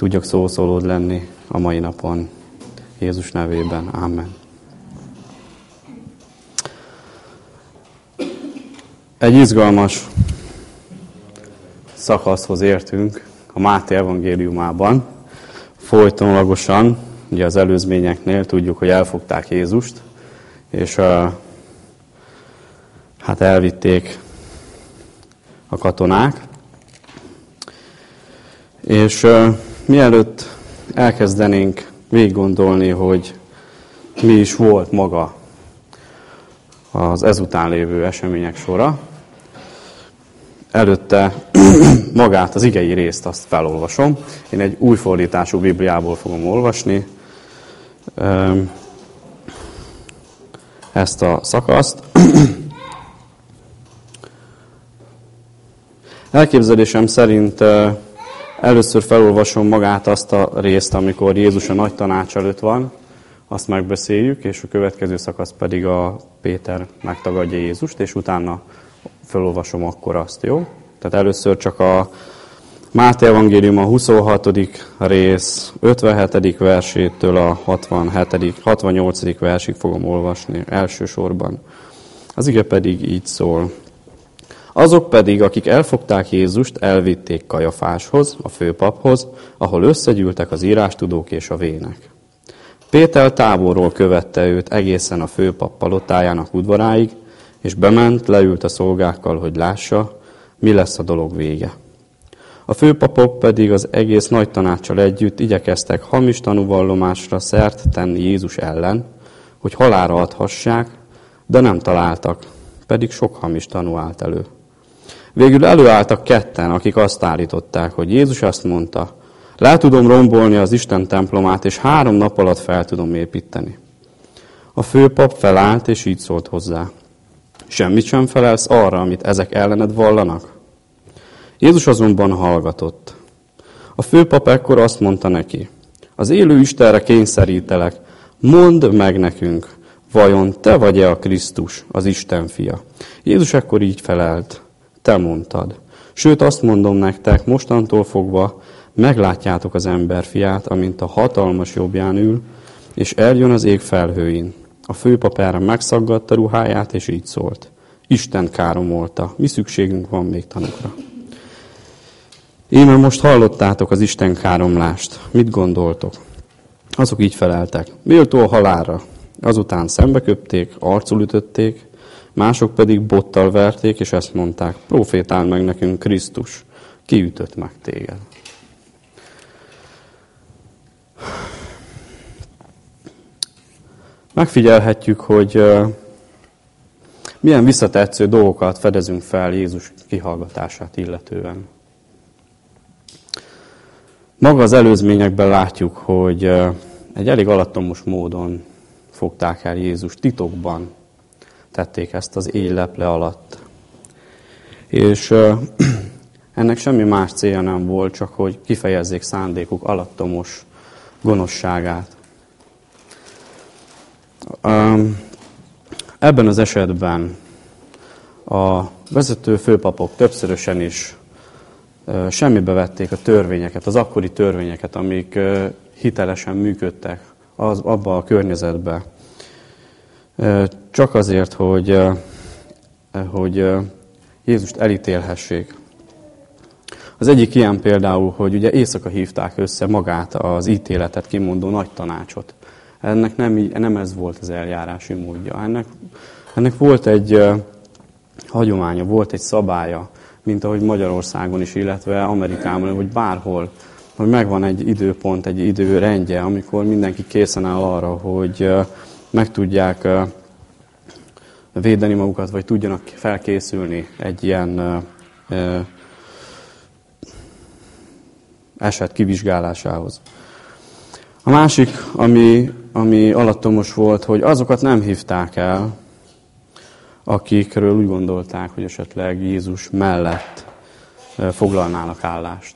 tudjak szószólód lenni a mai napon. Jézus nevében. Amen. Egy izgalmas szakaszhoz értünk a Máté evangéliumában. Folytonlagosan, ugye az előzményeknél tudjuk, hogy elfogták Jézust, és uh, hát elvitték a katonák. És uh, mielőtt elkezdenénk végig gondolni, hogy mi is volt maga az ezután lévő események sora, előtte magát, az igei részt azt felolvasom. Én egy új fordítású Bibliából fogom olvasni ezt a szakaszt. Elképzelésem szerint először felolvasom magát azt a részt, amikor Jézus a nagy tanács előtt van, azt megbeszéljük, és a következő szakasz pedig a Péter megtagadja Jézust, és utána felolvasom akkor azt, jó? Tehát először csak a Máté Evangélium a 26. rész 57. versétől a 67. 68. versig fogom olvasni elsősorban. Az ige pedig így szól. Azok pedig, akik elfogták Jézust, elvitték Kajafáshoz, a főpaphoz, ahol összegyűltek az írástudók és a vének. Péter távolról követte őt egészen a főpap palotájának udvaráig, és bement, leült a szolgákkal, hogy lássa, mi lesz a dolog vége. A főpapok pedig az egész nagy tanácsal együtt igyekeztek hamis tanúvallomásra szert tenni Jézus ellen, hogy halára adhassák, de nem találtak, pedig sok hamis tanú állt elő. Végül előálltak ketten, akik azt állították, hogy Jézus azt mondta, le tudom rombolni az Isten templomát, és három nap alatt fel tudom építeni. A főpap felállt, és így szólt hozzá. Semmit sem felelsz arra, amit ezek ellened vallanak? Jézus azonban hallgatott. A főpap ekkor azt mondta neki, az élő Istenre kényszerítelek, mondd meg nekünk, vajon te vagy-e a Krisztus, az Isten fia? Jézus ekkor így felelt, te mondtad. Sőt, azt mondom nektek, mostantól fogva meglátjátok az emberfiát, amint a hatalmas jobbján ül, és eljön az ég felhőin. A főpap erre megszaggatta ruháját, és így szólt. Isten káromolta, mi szükségünk van még tanukra. Íme most hallottátok az Isten káromlást. Mit gondoltok? Azok így feleltek. Méltó a halálra. Azután szembe köpték, arcul ütötték, mások pedig bottal verték, és ezt mondták, profétál meg nekünk Krisztus, ki ütött meg téged. Megfigyelhetjük, hogy milyen visszatetsző dolgokat fedezünk fel Jézus kihallgatását illetően. Maga az előzményekben látjuk, hogy egy elég alattomos módon fogták el Jézus titokban, tették ezt az éjleple alatt. És ennek semmi más célja nem volt, csak hogy kifejezzék szándékuk alattomos gonoszságát. Ebben az esetben a vezető főpapok többszörösen is semmibe vették a törvényeket, az akkori törvényeket, amik hitelesen működtek az, abba a környezetbe. Csak azért, hogy, hogy Jézust elítélhessék. Az egyik ilyen például, hogy ugye éjszaka hívták össze magát az ítéletet kimondó nagy tanácsot. Ennek nem, nem ez volt az eljárási módja. Ennek, ennek volt egy hagyománya, volt egy szabálya, mint ahogy Magyarországon is, illetve Amerikában, vagy bárhol, hogy megvan egy időpont, egy időrendje, amikor mindenki készen áll arra, hogy meg tudják védeni magukat, vagy tudjanak felkészülni egy ilyen eset kivizsgálásához. A másik, ami, ami alattomos volt, hogy azokat nem hívták el, akikről úgy gondolták, hogy esetleg Jézus mellett foglalnának állást.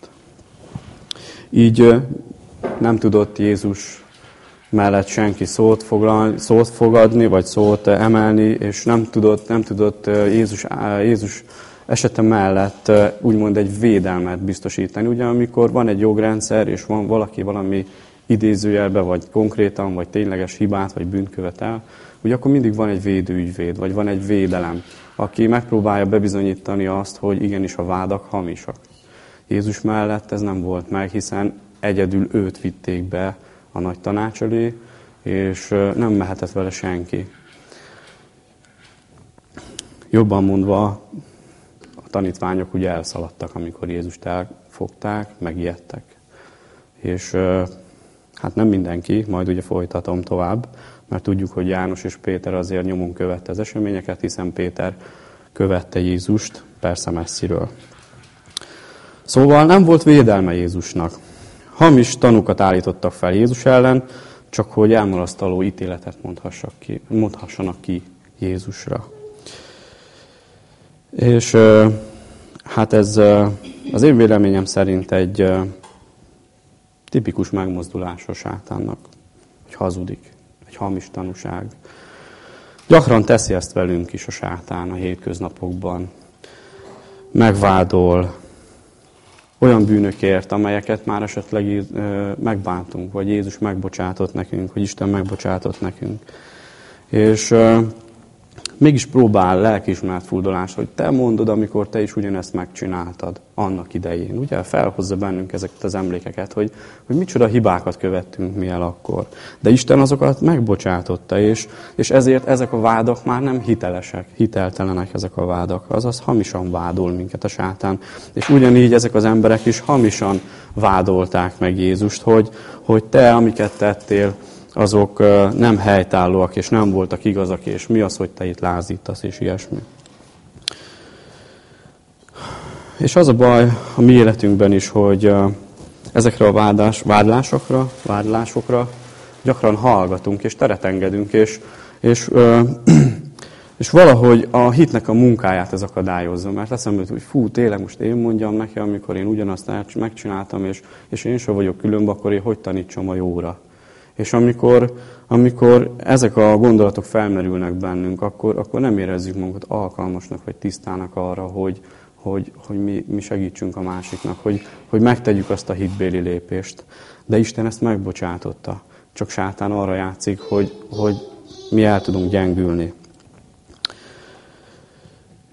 Így nem tudott Jézus mellett senki szót, foglal, szót fogadni, vagy szót emelni, és nem tudott, nem tudott Jézus, Jézus esete mellett úgymond egy védelmet biztosítani. Ugye amikor van egy jogrendszer, és van valaki valami idézőjelbe, vagy konkrétan, vagy tényleges hibát, vagy bűnt követel, ugye akkor mindig van egy védőügyvéd, vagy van egy védelem, aki megpróbálja bebizonyítani azt, hogy igenis a vádak hamisak. Jézus mellett ez nem volt meg, hiszen egyedül őt vitték be a nagy tanács elé, és nem mehetett vele senki. Jobban mondva, a tanítványok ugye elszaladtak, amikor Jézust elfogták, megijedtek. És hát nem mindenki, majd ugye folytatom tovább, mert tudjuk, hogy János és Péter azért nyomon követte az eseményeket, hiszen Péter követte Jézust, persze messziről. Szóval nem volt védelme Jézusnak. Hamis tanúkat állítottak fel Jézus ellen, csak hogy elmarasztaló ítéletet ki, mondhassanak ki Jézusra. És hát ez az én véleményem szerint egy tipikus megmozdulás a sátánnak, hogy hazudik, egy hamis tanúság. Gyakran teszi ezt velünk is a sátán a hétköznapokban. Megvádol olyan bűnökért, amelyeket már esetleg megbántunk, vagy Jézus megbocsátott nekünk, vagy Isten megbocsátott nekünk. És mégis próbál lelkiismert furdalás, hogy te mondod, amikor te is ugyanezt megcsináltad annak idején. Ugye felhozza bennünk ezeket az emlékeket, hogy, hogy micsoda hibákat követtünk mi el akkor. De Isten azokat megbocsátotta, és, és ezért ezek a vádak már nem hitelesek, hiteltelenek ezek a vádak. Azaz hamisan vádol minket a sátán. És ugyanígy ezek az emberek is hamisan vádolták meg Jézust, hogy, hogy te, amiket tettél, azok nem helytállóak, és nem voltak igazak, és mi az, hogy te itt lázítasz, és ilyesmi. És az a baj a mi életünkben is, hogy ezekre a vádás, vádlásokra, vádlásokra gyakran hallgatunk, és teret engedünk, és, és, és valahogy a hitnek a munkáját ez akadályozza, mert eszembe hogy fú, tényleg most én mondjam neki, amikor én ugyanazt megcsináltam, és, és én sem vagyok különb, akkor én hogy tanítsam a jóra. És amikor, amikor ezek a gondolatok felmerülnek bennünk, akkor, akkor nem érezzük magunkat alkalmasnak vagy tisztának arra, hogy, hogy, hogy mi, mi segítsünk a másiknak, hogy, hogy megtegyük azt a hitbéli lépést. De Isten ezt megbocsátotta. Csak sátán arra játszik, hogy, hogy mi el tudunk gyengülni.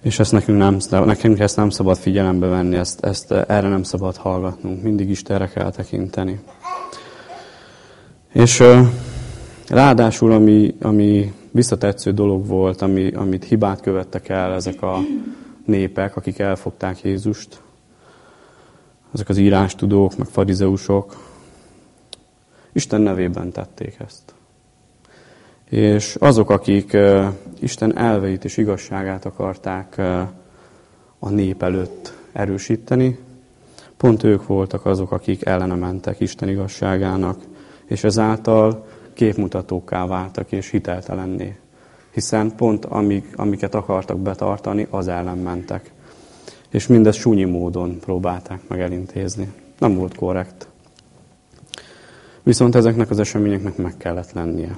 És ezt nekünk, nem, nekünk ezt nem szabad figyelembe venni, ezt, ezt erre nem szabad hallgatnunk. Mindig Istenre kell tekinteni. És ráadásul, ami, ami visszatetsző dolog volt, ami, amit hibát követtek el ezek a népek, akik elfogták Jézust, ezek az írástudók, meg farizeusok, Isten nevében tették ezt. És azok, akik Isten elveit és igazságát akarták a nép előtt erősíteni, pont ők voltak azok, akik ellene mentek Isten igazságának, és ezáltal képmutatókká váltak és hiteltelenné. Hiszen pont amik, amiket akartak betartani, az ellen mentek. És mindezt súnyi módon próbálták meg elintézni. Nem volt korrekt. Viszont ezeknek az eseményeknek meg kellett lennie.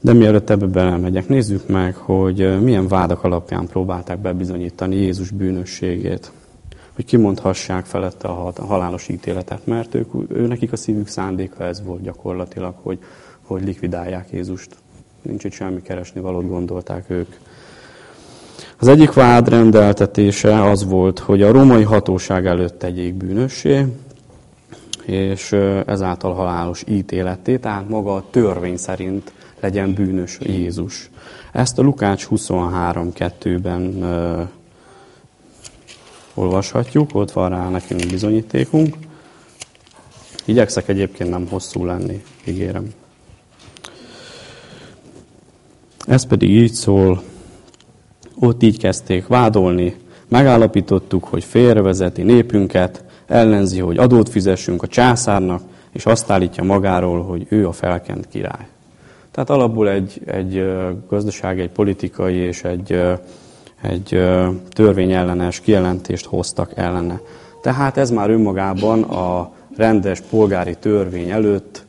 De mielőtt ebbe belemegyek, nézzük meg, hogy milyen vádak alapján próbálták bebizonyítani Jézus bűnösségét hogy kimondhassák felette a halálos ítéletet, mert ők, ő nekik a szívük szándéka ez volt gyakorlatilag, hogy, hogy likvidálják Jézust. Nincs itt semmi keresni valót gondolták ők. Az egyik vád rendeltetése az volt, hogy a római hatóság előtt tegyék bűnössé, és ezáltal halálos ítéletté, tehát maga a törvény szerint legyen bűnös Jézus. Ezt a Lukács 23.2-ben olvashatjuk, ott van rá nekünk bizonyítékunk. Igyekszek egyébként nem hosszú lenni, ígérem. Ez pedig így szól, ott így kezdték vádolni, megállapítottuk, hogy félrevezeti népünket, ellenzi, hogy adót fizessünk a császárnak, és azt állítja magáról, hogy ő a felkent király. Tehát alapból egy, egy gazdasági, egy politikai és egy egy törvényellenes kijelentést hoztak ellene. Tehát ez már önmagában a rendes polgári törvény előtt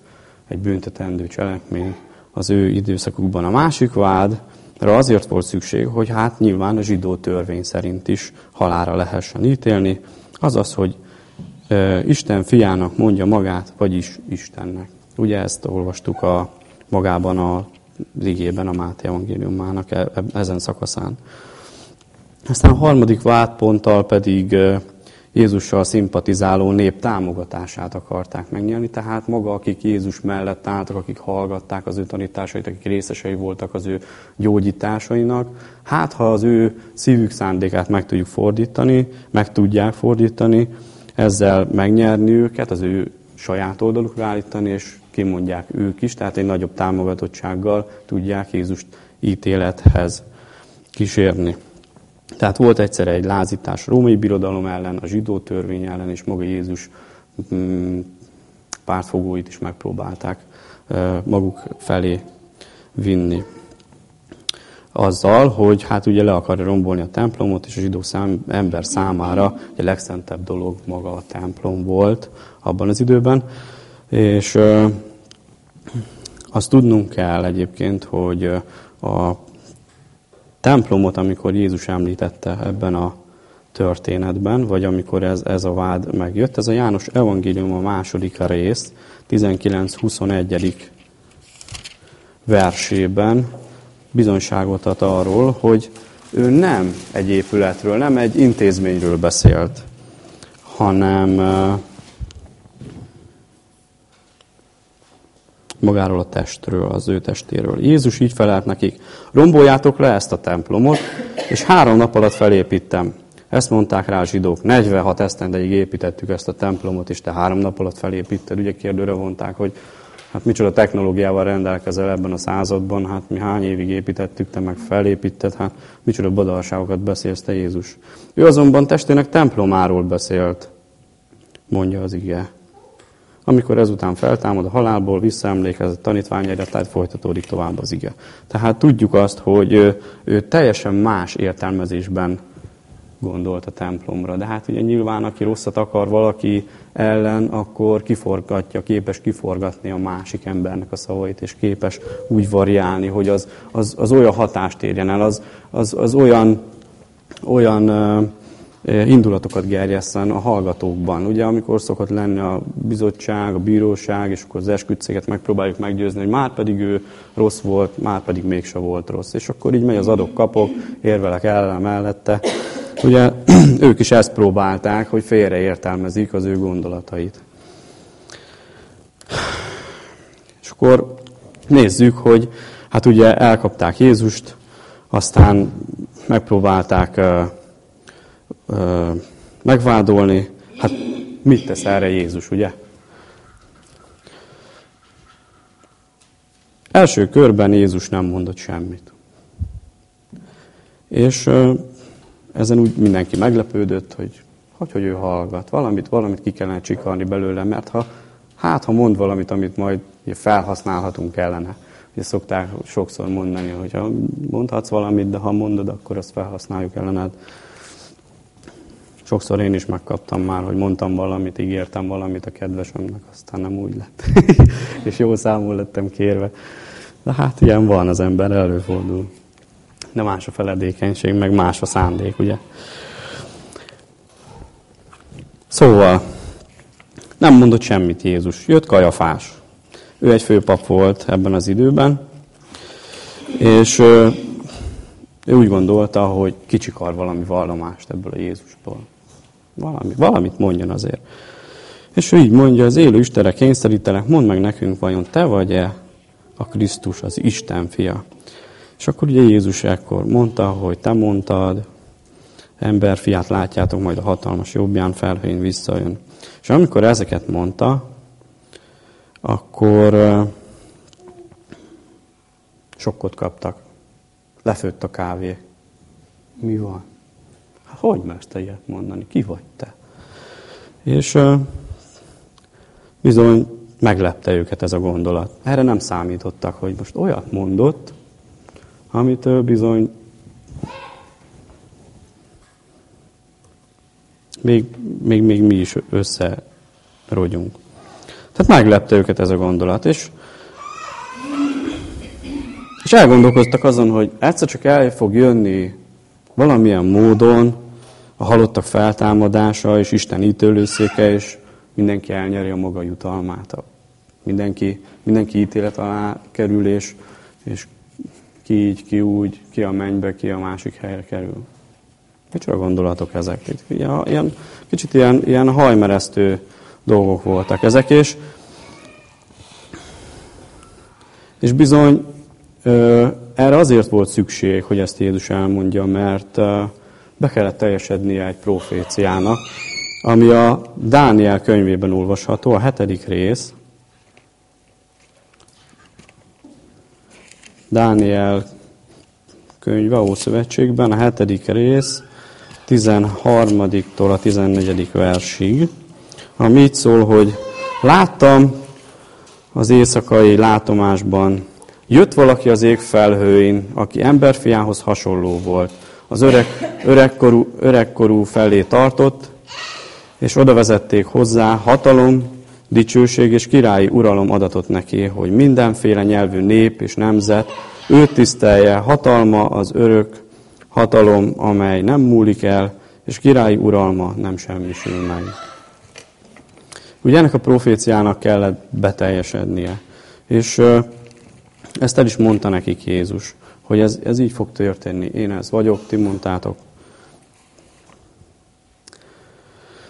egy büntetendő cselekmény az ő időszakukban. A másik vád azért volt szükség, hogy hát nyilván a zsidó törvény szerint is halára lehessen ítélni, azaz, hogy Isten fiának mondja magát, vagyis Istennek. Ugye ezt olvastuk a, magában a igében, a Máté evangéliumának e, e, ezen szakaszán. Aztán a harmadik vádponttal pedig Jézussal szimpatizáló nép támogatását akarták megnyerni, tehát maga, akik Jézus mellett álltak, akik hallgatták az ő tanításait, akik részesei voltak az ő gyógyításainak, hát ha az ő szívük szándékát meg tudjuk fordítani, meg tudják fordítani, ezzel megnyerni őket, az ő saját oldalukra állítani, és kimondják ők is, tehát egy nagyobb támogatottsággal tudják Jézust ítélethez kísérni. Tehát volt egyszer egy lázítás a római birodalom ellen, a zsidó törvény ellen, és maga Jézus mm, pártfogóit is megpróbálták maguk felé vinni. Azzal, hogy hát ugye le akarja rombolni a templomot, és a zsidó szám, ember számára a legszentebb dolog maga a templom volt abban az időben. És azt tudnunk kell egyébként, hogy a templomot, amikor Jézus említette ebben a történetben, vagy amikor ez, ez a vád megjött, ez a János evangélium a második rész, 19-21. versében bizonyságot ad arról, hogy ő nem egy épületről, nem egy intézményről beszélt, hanem magáról a testről, az ő testéről. Jézus így felelt nekik, romboljátok le ezt a templomot, és három nap alatt felépítem. Ezt mondták rá a zsidók. 46 esztendeig építettük ezt a templomot, és te három nap alatt felépíted. Ugye kérdőre vonták, hogy hát micsoda technológiával rendelkezel ebben a században, hát mi hány évig építettük, te meg felépíted, hát micsoda badalságokat beszélsz te Jézus. Ő azonban testének templomáról beszélt, mondja az ige. Amikor ezután feltámad a halálból, visszaemlékez a tanítványaira, tehát folytatódik tovább az ige. Tehát tudjuk azt, hogy ő, ő teljesen más értelmezésben gondolt a templomra. De hát ugye nyilván, aki rosszat akar valaki ellen, akkor kiforgatja, képes kiforgatni a másik embernek a szavait, és képes úgy variálni, hogy az, az, az olyan hatást érjen el, az, az, az olyan, olyan indulatokat gerjesszen a hallgatókban. Ugye, amikor szokott lenni a bizottság, a bíróság, és akkor az esküdtséget megpróbáljuk meggyőzni, hogy már pedig ő rossz volt, már pedig mégse volt rossz. És akkor így megy az adok-kapok, érvelek ellen mellette. Ugye ők is ezt próbálták, hogy félreértelmezik az ő gondolatait. És akkor nézzük, hogy hát ugye elkapták Jézust, aztán megpróbálták megvádolni. Hát mit tesz erre Jézus, ugye? Első körben Jézus nem mondott semmit. És ezen úgy mindenki meglepődött, hogy hogy, hogy ő hallgat. Valamit, valamit ki kellene csikarni belőle, mert ha hát, ha mond valamit, amit majd felhasználhatunk ellene. Ugye szokták sokszor mondani, hogy ha mondhatsz valamit, de ha mondod, akkor azt felhasználjuk ellened. Sokszor én is megkaptam már, hogy mondtam valamit, ígértem valamit a kedvesemnek, aztán nem úgy lett. és jó számul lettem kérve. De hát ilyen van, az ember előfordul. De más a feledékenység, meg más a szándék, ugye? Szóval, nem mondott semmit Jézus. Jött Kajafás. Ő egy főpap volt ebben az időben, és ő úgy gondolta, hogy kicsikar valami vallomást ebből a Jézustól. Valami, valamit mondjon azért. És ő így mondja, az élő Istenre kényszerítelek, mondd meg nekünk, vajon te vagy-e a Krisztus, az Isten fia. És akkor ugye Jézus ekkor mondta, hogy te mondtad, emberfiát látjátok, majd a hatalmas jobbján felhőn visszajön. És amikor ezeket mondta, akkor sokkot kaptak. Lefőtt a kávé. Mi van? Hogy mersz te ilyet mondani? Ki vagy te? És bizony meglepte őket ez a gondolat. Erre nem számítottak, hogy most olyat mondott, amitől bizony még, még, még mi is összerogyunk. Tehát meglepte őket ez a gondolat, és És elgondolkoztak azon, hogy egyszer csak el fog jönni valamilyen módon a halottak feltámadása és Isten ítélőszéke, és mindenki elnyeri a maga jutalmát. Mindenki, mindenki ítélet alá kerül, és, és ki így, ki úgy, ki a mennybe, ki a másik helyre kerül. Micsoda gondolatok ezek? Ilyen, kicsit ilyen, ilyen hajmeresztő dolgok voltak ezek, és, és bizony erre azért volt szükség, hogy ezt Jézus elmondja, mert be kellett teljesednie egy proféciának, ami a Dániel könyvében olvasható, a hetedik rész. Dániel könyve, Ószövetségben, a hetedik rész, 13-tól a 14. versig, ami így szól, hogy láttam az éjszakai látomásban, jött valaki az ég felhőin, aki emberfiához hasonló volt. Az öreg, öregkorú, öregkorú felé tartott, és oda vezették hozzá hatalom, dicsőség és királyi uralom adatot neki, hogy mindenféle nyelvű nép és nemzet őt tisztelje, hatalma az örök hatalom, amely nem múlik el, és királyi uralma nem semmisül meg. Ugye ennek a proféciának kellett beteljesednie. És ezt el is mondta nekik Jézus, hogy ez, ez így fog történni. Én ez vagyok, ti mondtátok.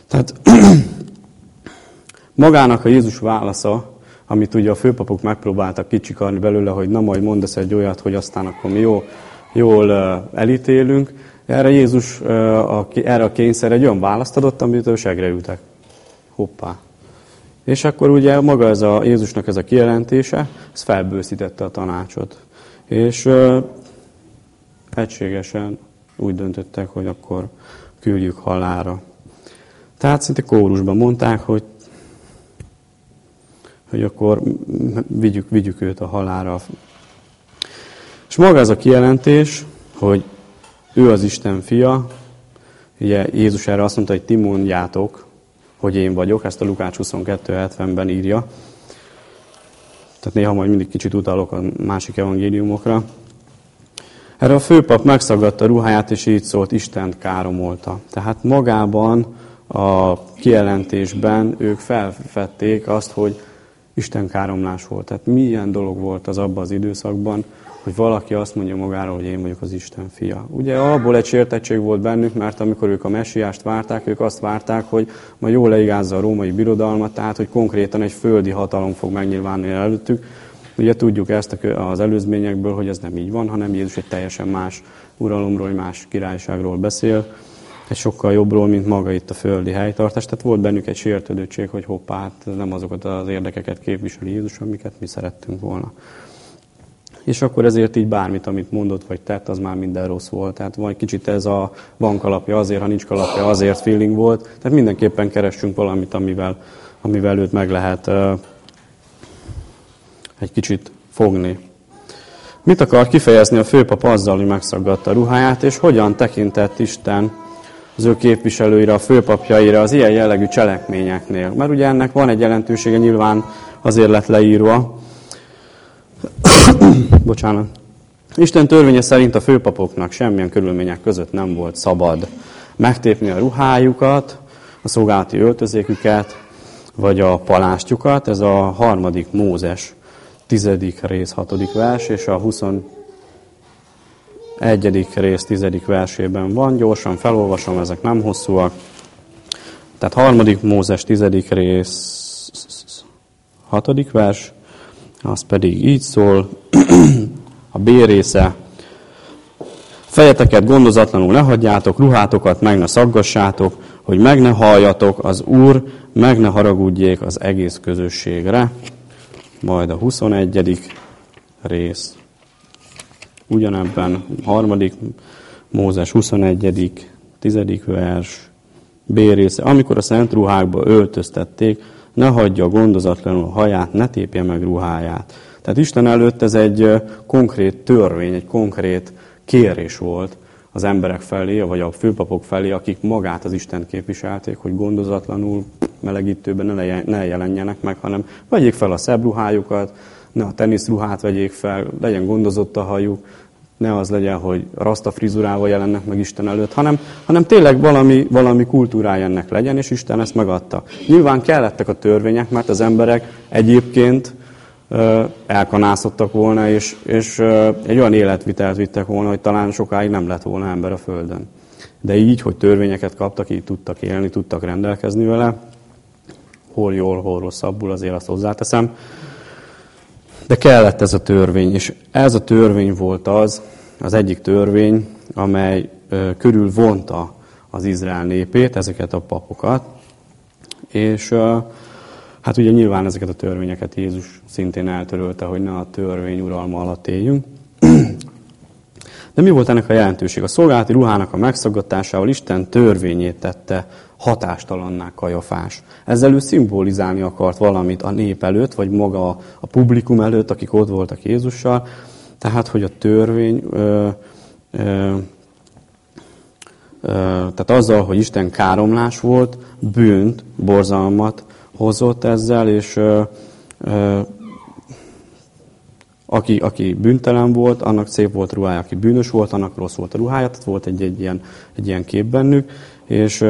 Tehát magának a Jézus válasza, amit ugye a főpapok megpróbáltak kicsikarni belőle, hogy na majd mondasz egy olyat, hogy aztán akkor mi jó, jól elítélünk. Erre Jézus erre a kényszer egy olyan választ adott, amitől segre ültek. Hoppá. És akkor ugye maga ez a Jézusnak ez a kijelentése, ez felbőszítette a tanácsot. És egységesen úgy döntöttek, hogy akkor küldjük halára. Tehát szinte kórusban mondták, hogy, hogy akkor vigyük, vigyük őt a halára. És maga ez a kijelentés, hogy ő az Isten fia, ugye Jézus erre azt mondta, hogy ti mondjátok, hogy én vagyok, ezt a Lukács 22.70-ben írja. Tehát néha majd mindig kicsit utalok a másik evangéliumokra. Erre a főpap megszaggatta ruháját, és így szólt, Istent káromolta. Tehát magában a kijelentésben ők felfedték azt, hogy Isten káromlás volt. Tehát milyen dolog volt az abban az időszakban, hogy valaki azt mondja magáról, hogy én vagyok az Isten fia. Ugye abból egy sértettség volt bennük, mert amikor ők a messiást várták, ők azt várták, hogy majd jól leigázza a római birodalmat, tehát hogy konkrétan egy földi hatalom fog megnyilvánulni előttük. Ugye tudjuk ezt az előzményekből, hogy ez nem így van, hanem Jézus egy teljesen más uralomról, más királyságról beszél, egy sokkal jobbról, mint maga itt a földi helytartás. Tehát volt bennük egy sértődöttség, hogy hoppá, hát nem azokat az érdekeket képviseli Jézus, amiket mi szerettünk volna és akkor ezért így bármit, amit mondott vagy tett, az már minden rossz volt. Tehát vagy kicsit ez a van kalapja azért, ha nincs kalapja azért feeling volt. Tehát mindenképpen keressünk valamit, amivel, amivel őt meg lehet uh, egy kicsit fogni. Mit akar kifejezni a főpap azzal, hogy megszaggatta a ruháját, és hogyan tekintett Isten az ő képviselőire, a főpapjaira az ilyen jellegű cselekményeknél? Mert ugye ennek van egy jelentősége, nyilván azért lett leírva, Bocsánat. Isten törvénye szerint a főpapoknak semmilyen körülmények között nem volt szabad megtépni a ruhájukat, a szolgálati öltözéküket, vagy a palástjukat. Ez a harmadik Mózes tizedik rész, hatodik vers, és a 21. rész, tizedik versében van. Gyorsan felolvasom, ezek nem hosszúak. Tehát harmadik Mózes tizedik rész, hatodik vers, az pedig így szól, a B része, fejeteket gondozatlanul ne hagyjátok, ruhátokat meg ne szaggassátok, hogy meg ne halljatok, az Úr meg ne haragudjék az egész közösségre. Majd a 21. rész, ugyanebben, harmadik Mózes 21. 10. vers, B része, amikor a szent ruhákba öltöztették, ne hagyja gondozatlanul a haját, ne tépje meg ruháját. Tehát Isten előtt ez egy konkrét törvény, egy konkrét kérés volt az emberek felé, vagy a főpapok felé, akik magát az Isten képviselték, hogy gondozatlanul melegítőben ne, ne jelenjenek meg, hanem vegyék fel a szebb ruhájukat, ne a teniszruhát vegyék fel, legyen gondozott a hajuk, ne az legyen, hogy rasta frizurával jelennek meg Isten előtt, hanem, hanem tényleg valami, valami kultúrája ennek legyen, és Isten ezt megadta. Nyilván kellettek a törvények, mert az emberek egyébként elkanászottak volna, és, és egy olyan életvitelt vittek volna, hogy talán sokáig nem lett volna ember a Földön. De így, hogy törvényeket kaptak, így tudtak élni, tudtak rendelkezni vele, hol jól, hol rosszabbul, azért azt hozzáteszem. De kellett ez a törvény, és ez a törvény volt az, az egyik törvény, amely körül vonta az Izrael népét, ezeket a papokat, és Hát ugye nyilván ezeket a törvényeket Jézus szintén eltörölte, hogy ne a törvény uralma alatt éljünk. De mi volt ennek a jelentőség? A szolgálati ruhának a megszaggatásával Isten törvényét tette hatástalanná kajafás. Ezzel ő szimbolizálni akart valamit a nép előtt, vagy maga a publikum előtt, akik ott voltak Jézussal. Tehát, hogy a törvény, ö, ö, ö, tehát azzal, hogy Isten káromlás volt, bűnt, borzalmat hozott ezzel, és ö, ö, aki, aki bűntelen volt, annak szép volt a ruhája, aki bűnös volt, annak rossz volt a ruhája, tehát volt egy, egy, ilyen, egy ilyen kép bennük, és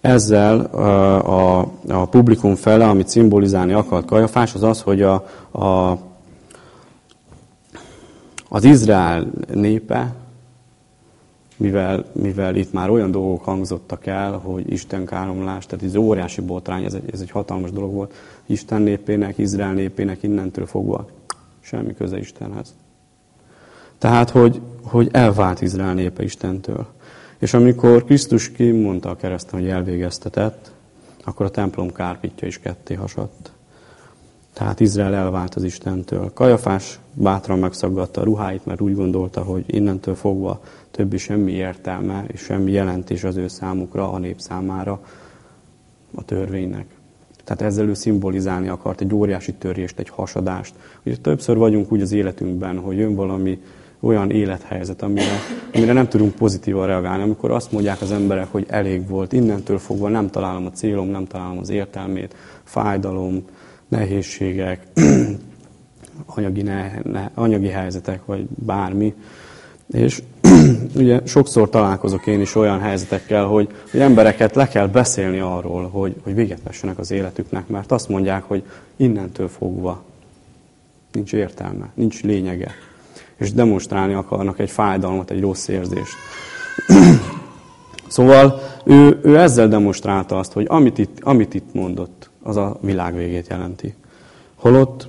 ezzel a, a, publikum fele, amit szimbolizálni akart Kajafás, az az, hogy a, a, az Izrael népe mivel, mivel itt már olyan dolgok hangzottak el, hogy Isten káromlás, tehát ez óriási botrány, ez egy, ez egy hatalmas dolog volt. Isten népének, Izrael népének innentől fogva semmi köze Istenhez. Tehát, hogy, hogy elvált Izrael népe Istentől. És amikor Krisztus kimondta a kereszten, hogy elvégeztetett, akkor a templom kárpitja is ketté hasadt. Tehát Izrael elvált az Istentől. Kajafás bátran megszaggatta a ruháit, mert úgy gondolta, hogy innentől fogva többi semmi értelme és semmi jelentés az ő számukra, a nép számára a törvénynek. Tehát ezzel ő szimbolizálni akart egy óriási törést, egy hasadást. Ugye többször vagyunk úgy az életünkben, hogy jön valami olyan élethelyzet, amire, amire nem tudunk pozitívan reagálni, amikor azt mondják az emberek, hogy elég volt, innentől fogva nem találom a célom, nem találom az értelmét, fájdalom, nehézségek, anyagi, ne, ne, anyagi helyzetek, vagy bármi. És ugye sokszor találkozok én is olyan helyzetekkel, hogy, hogy embereket le kell beszélni arról, hogy, hogy véget vessenek az életüknek, mert azt mondják, hogy innentől fogva nincs értelme, nincs lényege. És demonstrálni akarnak egy fájdalmat, egy rossz érzést. szóval ő, ő ezzel demonstrálta azt, hogy amit itt, amit itt mondott, az a világ végét jelenti. Holott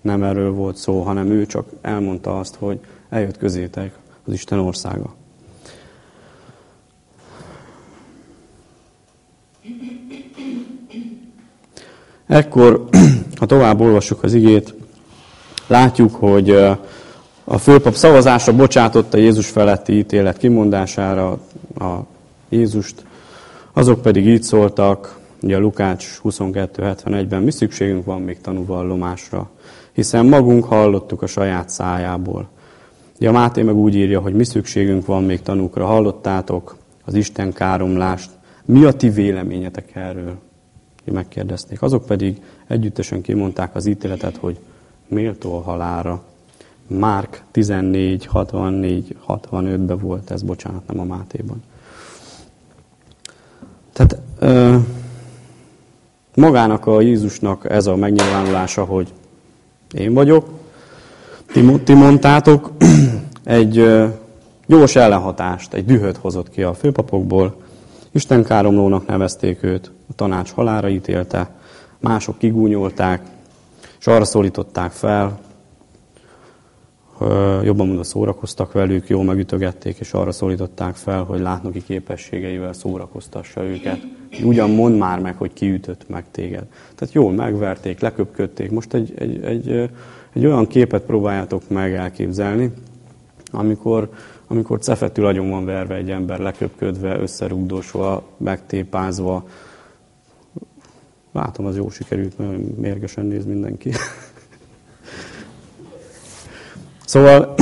nem erről volt szó, hanem ő csak elmondta azt, hogy eljött közétek az Isten országa. Ekkor, ha tovább olvassuk az igét, látjuk, hogy a főpap szavazásra bocsátotta Jézus feletti ítélet kimondására a Jézust, azok pedig így szóltak, ugye Lukács 22.71-ben, mi szükségünk van még tanúvallomásra, hiszen magunk hallottuk a saját szájából, Ugye a Máté meg úgy írja, hogy mi szükségünk van még tanúkra. Hallottátok az Isten káromlást. Mi a ti véleményetek erről? Megkérdezték. Azok pedig együttesen kimondták az ítéletet, hogy méltó a halára. Márk 14, 64, 65-ben volt ez, bocsánat, nem a Mátéban. Tehát ö, magának a Jézusnak ez a megnyilvánulása, hogy én vagyok, ti, ti mondtátok, egy gyors ellenhatást, egy dühöt hozott ki a főpapokból. Isten káromlónak nevezték őt, a tanács halára ítélte, mások kigúnyolták, és arra szólították fel, jobban mondva szórakoztak velük, jól megütögették, és arra szólították fel, hogy látnoki képességeivel szórakoztassa őket. Ugyan mond már meg, hogy kiütött meg téged. Tehát jól megverték, leköpködték. Most egy, egy, egy egy olyan képet próbáljátok meg elképzelni, amikor, amikor cefetül agyon van verve egy ember, leköpködve, összerugdosva, megtépázva. Látom, az jó sikerült, mert mérgesen néz mindenki. Szóval,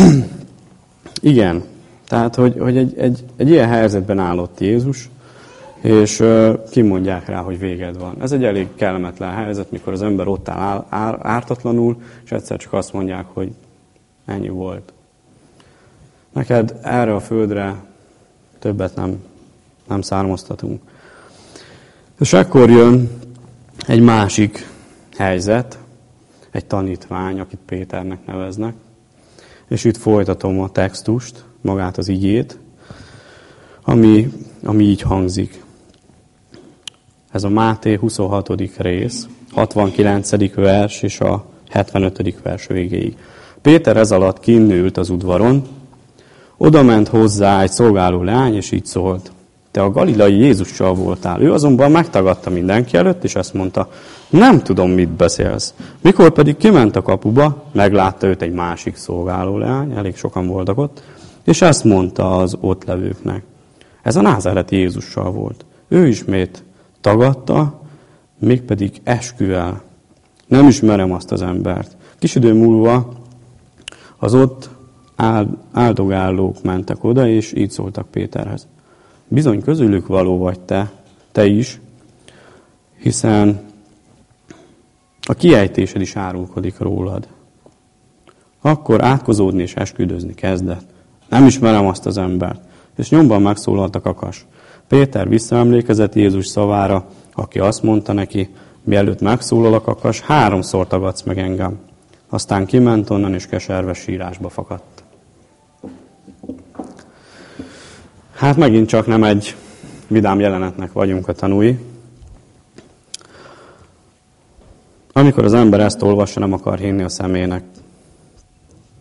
igen, tehát, hogy, hogy egy, egy, egy ilyen helyzetben állott Jézus, és kimondják rá, hogy véged van. Ez egy elég kellemetlen helyzet, mikor az ember ott áll ártatlanul, és egyszer csak azt mondják, hogy ennyi volt. Neked erre a földre többet nem, nem származtatunk. És akkor jön egy másik helyzet, egy tanítvány, akit Péternek neveznek, és itt folytatom a textust, magát az igét, ami, ami így hangzik. Ez a Máté 26. rész, 69. vers és a 75. vers végéig. Péter ez alatt kinnült az udvaron, oda ment hozzá egy szolgáló leány, és így szólt. Te a galilai Jézussal voltál. Ő azonban megtagadta mindenki előtt, és azt mondta, nem tudom, mit beszélsz. Mikor pedig kiment a kapuba, meglátta őt egy másik szolgáló leány, elég sokan voltak ott, és ezt mondta az ott levőknek. Ez a názáreti Jézussal volt. Ő ismét tagadta, mégpedig esküvel. Nem ismerem azt az embert. Kis idő múlva az ott áldogálók mentek oda, és így szóltak Péterhez. Bizony közülük való vagy te, te is, hiszen a kiejtésed is árulkodik rólad. Akkor átkozódni és esküdözni kezdett. Nem ismerem azt az embert. És nyomban megszólalt a kakas. Péter visszaemlékezett Jézus szavára, aki azt mondta neki, mielőtt megszólal a kakas, háromszor tagadsz meg engem. Aztán kiment onnan, és keserve sírásba fakadt. Hát megint csak nem egy vidám jelenetnek vagyunk a tanúi. Amikor az ember ezt olvassa, nem akar hinni a szemének.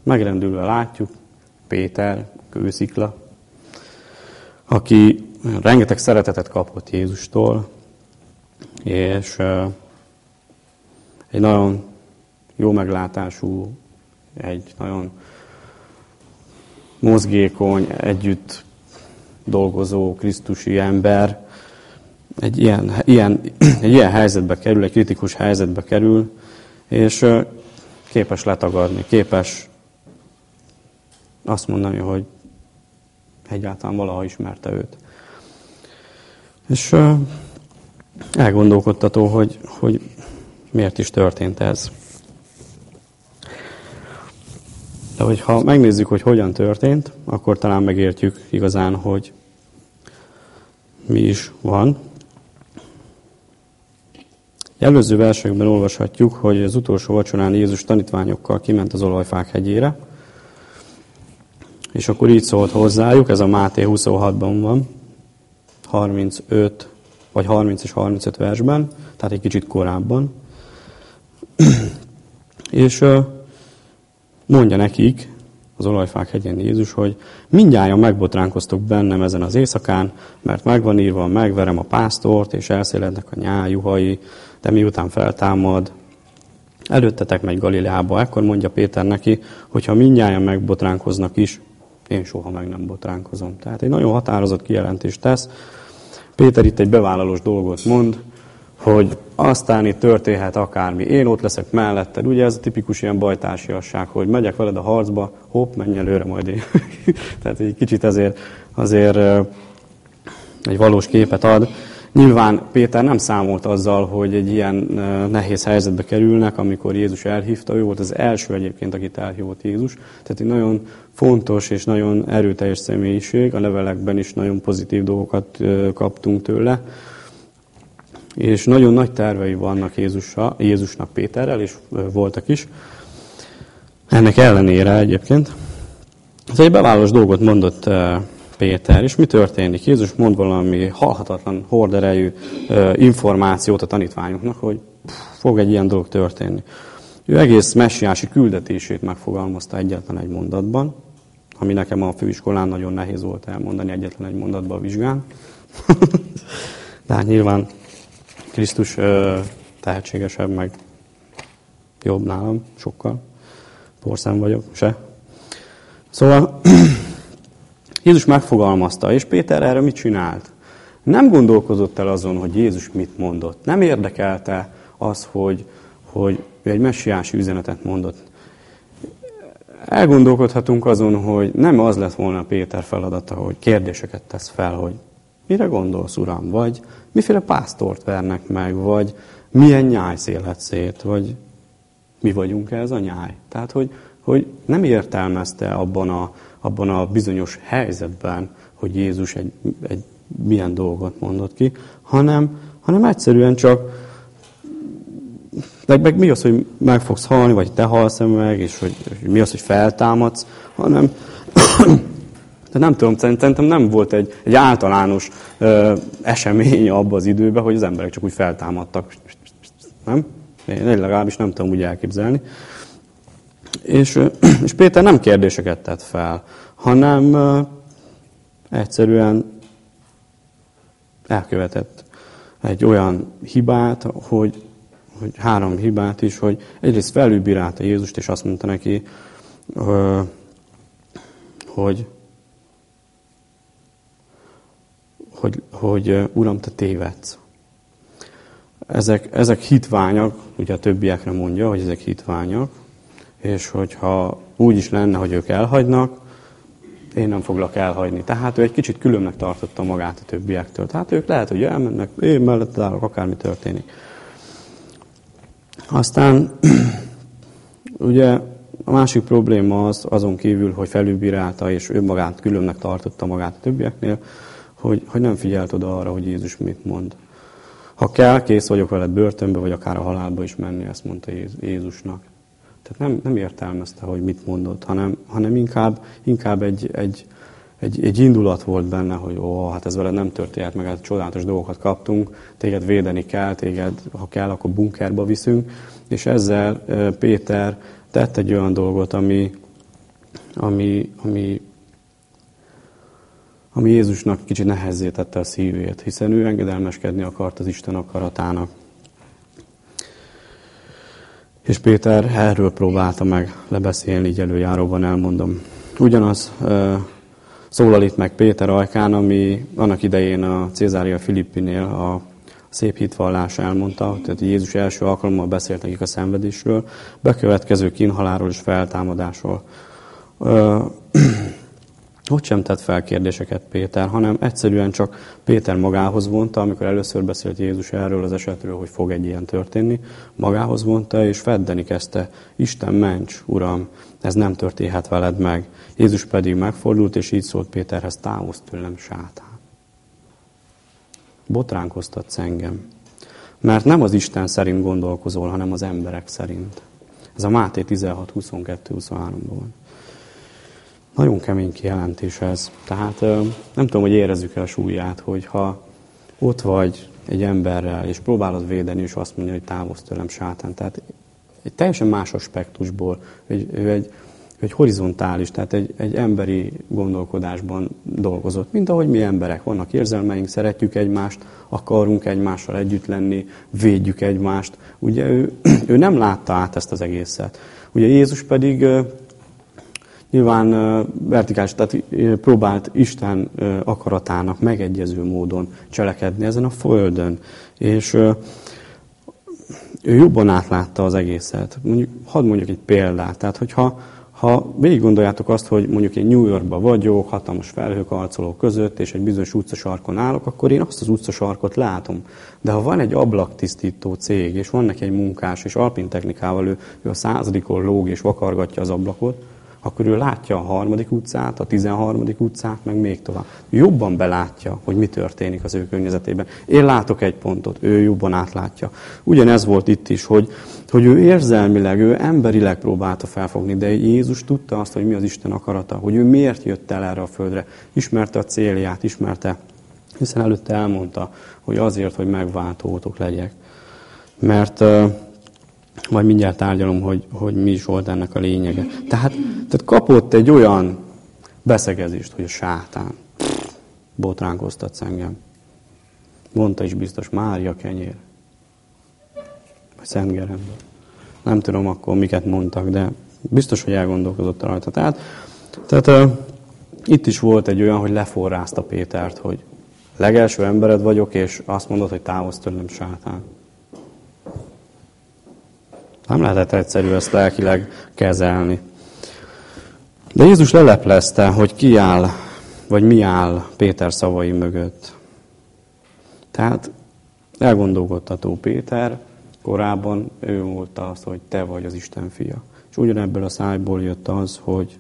Megrendülve látjuk Péter, kőszikla, aki rengeteg szeretetet kapott Jézustól, és egy nagyon jó meglátású, egy nagyon mozgékony, együtt dolgozó krisztusi ember egy ilyen, ilyen, egy ilyen helyzetbe kerül, egy kritikus helyzetbe kerül, és képes letagadni, képes azt mondani, hogy egyáltalán valaha ismerte őt. És elgondolkodtató, hogy, hogy miért is történt ez. De hogyha megnézzük, hogy hogyan történt, akkor talán megértjük igazán, hogy mi is van. Előző versekben olvashatjuk, hogy az utolsó vacsorán Jézus tanítványokkal kiment az olajfák hegyére, és akkor így szólt hozzájuk, ez a Máté 26-ban van, 35 vagy 30 és 35 versben, tehát egy kicsit korábban. és mondja nekik, az olajfák hegyén Jézus, hogy mindjárt megbotránkoztok bennem ezen az éjszakán, mert megvan írva, megverem a pásztort, és elszélednek a nyájuhai, de miután feltámad, előttetek megy Galileába. Ekkor mondja Péter neki, hogy ha mindjárt megbotránkoznak is, én soha meg nem botránkozom. Tehát egy nagyon határozott kijelentést tesz. Péter itt egy bevállalós dolgot mond, hogy aztán itt történhet akármi. Én ott leszek melletted. Ugye ez a tipikus ilyen bajtársiasság, hogy megyek veled a harcba, hopp, menj előre majd én. Tehát egy kicsit azért, azért egy valós képet ad. Nyilván Péter nem számolt azzal, hogy egy ilyen nehéz helyzetbe kerülnek, amikor Jézus elhívta. Ő volt az első egyébként, akit elhívott Jézus. Tehát egy nagyon fontos és nagyon erőteljes személyiség. A levelekben is nagyon pozitív dolgokat kaptunk tőle. És nagyon nagy tervei vannak Jézussal, Jézusnak Péterrel, és voltak is. Ennek ellenére egyébként. Ez egy bevállalós dolgot mondott Péter, és mi történik? Jézus mond valami halhatatlan horderejű információt a tanítványoknak, hogy fog egy ilyen dolog történni. Ő egész messiási küldetését megfogalmazta egyetlen egy mondatban, ami nekem a főiskolán nagyon nehéz volt elmondani egyetlen egy mondatban a vizsgán. De hát nyilván Krisztus tehetségesebb, meg jobb nálam, sokkal. Porszem vagyok, se. Szóval Jézus megfogalmazta, és Péter erre mit csinált? Nem gondolkozott el azon, hogy Jézus mit mondott. Nem érdekelte az, hogy, hogy egy messiási üzenetet mondott. Elgondolkodhatunk azon, hogy nem az lett volna Péter feladata, hogy kérdéseket tesz fel, hogy Mire gondolsz, Uram? Vagy miféle pásztort vernek meg, vagy milyen nyáj szélhet szét, vagy mi vagyunk ez a nyáj? Tehát, hogy, hogy nem értelmezte abban a, abban a bizonyos helyzetben, hogy Jézus egy, egy milyen dolgot mondott ki, hanem, hanem egyszerűen csak meg, meg mi az, hogy meg fogsz halni, vagy te halsz meg, és hogy, hogy mi az, hogy feltámadsz, hanem de nem tudom, szerintem nem volt egy, egy általános ö, esemény abban az időben, hogy az emberek csak úgy feltámadtak. Nem? Én legalábbis nem tudom úgy elképzelni. És, és Péter nem kérdéseket tett fel, hanem ö, egyszerűen elkövetett egy olyan hibát, hogy, hogy három hibát is, hogy egyrészt felülbírálta Jézust, és azt mondta neki, hogy, hogy, hogy Uram, te tévedsz. Ezek, ezek hitványak, ugye a többiekre mondja, hogy ezek hitványak, és hogyha úgy is lenne, hogy ők elhagynak, én nem foglak elhagyni. Tehát ő egy kicsit különnek tartotta magát a többiektől. Tehát ők lehet, hogy elmennek, én mellett állok, akármi történik. Aztán ugye a másik probléma az, azon kívül, hogy felülbírálta és ő magát különnek tartotta magát a többieknél, hogy, hogy nem figyelt oda arra, hogy Jézus mit mond. Ha kell, kész vagyok veled börtönbe, vagy akár a halálba is menni, ezt mondta Jézusnak. Tehát nem, nem értelmezte, hogy mit mondott, hanem, hanem inkább, inkább egy, egy, egy, egy indulat volt benne, hogy ó, hát ez veled nem történt meg, hát csodálatos dolgokat kaptunk, téged védeni kell, téged, ha kell, akkor bunkerba viszünk. És ezzel Péter tett egy olyan dolgot, ami, ami, ami, ami Jézusnak kicsit nehezzé tette a szívét, hiszen ő engedelmeskedni akart az Isten akaratának. És Péter erről próbálta meg lebeszélni, így előjáróban elmondom. Ugyanaz szólal itt meg Péter ajkán, ami annak idején a Cézária Filippinél a szép hitvallás elmondta, tehát Jézus első alkalommal beszélt nekik a szenvedésről, bekövetkező kínhaláról és feltámadásról. Ott sem tett fel kérdéseket Péter, hanem egyszerűen csak Péter magához vonta, amikor először beszélt Jézus erről az esetről, hogy fog egy ilyen történni, magához vonta, és feddeni kezdte, Isten ments, Uram, ez nem történhet veled meg. Jézus pedig megfordult, és így szólt Péterhez, távozz tőlem, sátán. Botránkoztatsz engem. Mert nem az Isten szerint gondolkozol, hanem az emberek szerint. Ez a Máté 16, 22, 23-ban van. Nagyon kemény kijelentés ez. Tehát nem tudom, hogy érezzük el a súlyát, hogy ha ott vagy egy emberrel, és próbálod védeni, és azt mondja, hogy távozz tőlem sátán. Tehát egy teljesen más aspektusból, ő egy, egy horizontális, tehát egy, egy emberi gondolkodásban dolgozott, mint ahogy mi emberek. Vannak érzelmeink, szeretjük egymást, akarunk egymással együtt lenni, védjük egymást. Ugye ő, ő nem látta át ezt az egészet. Ugye Jézus pedig nyilván vertikális, tehát próbált Isten akaratának megegyező módon cselekedni ezen a földön. És ő jobban átlátta az egészet. Mondjuk, hadd mondjuk egy példát. Tehát, hogyha ha végig gondoljátok azt, hogy mondjuk én New Yorkban vagyok, hatalmas felhőkarcolók között, és egy bizonyos utcasarkon állok, akkor én azt az utcasarkot látom. De ha van egy ablaktisztító cég, és van neki egy munkás, és alpin technikával ő, ő a századikon lóg és vakargatja az ablakot, akkor ő látja a harmadik utcát, a tizenharmadik utcát, meg még tovább. Jobban belátja, hogy mi történik az ő környezetében. Én látok egy pontot, ő jobban átlátja. Ugyanez volt itt is, hogy, hogy ő érzelmileg, ő emberileg próbálta felfogni, de Jézus tudta azt, hogy mi az Isten akarata, hogy ő miért jött el erre a földre. Ismerte a célját, ismerte, hiszen előtte elmondta, hogy azért, hogy megváltótok legyek. Mert majd mindjárt tárgyalom, hogy, hogy mi is volt ennek a lényege. Tehát, tehát kapott egy olyan beszegezést, hogy a sátán botránkoztatsz engem. Mondta is biztos, Mária kenyér. Vagy Szent Geremben. Nem tudom akkor miket mondtak, de biztos, hogy elgondolkozott rajta. Tehát, tehát uh, itt is volt egy olyan, hogy leforrázta Pétert, hogy legelső embered vagyok, és azt mondod, hogy távozz tőlem sátán. Nem lehetett egyszerű ezt lelkileg kezelni. De Jézus leleplezte, hogy ki áll, vagy mi áll Péter szavai mögött. Tehát elgondolkodtató Péter, korábban ő volt az, hogy te vagy az Isten fia. És ugyanebből a szájból jött az, hogy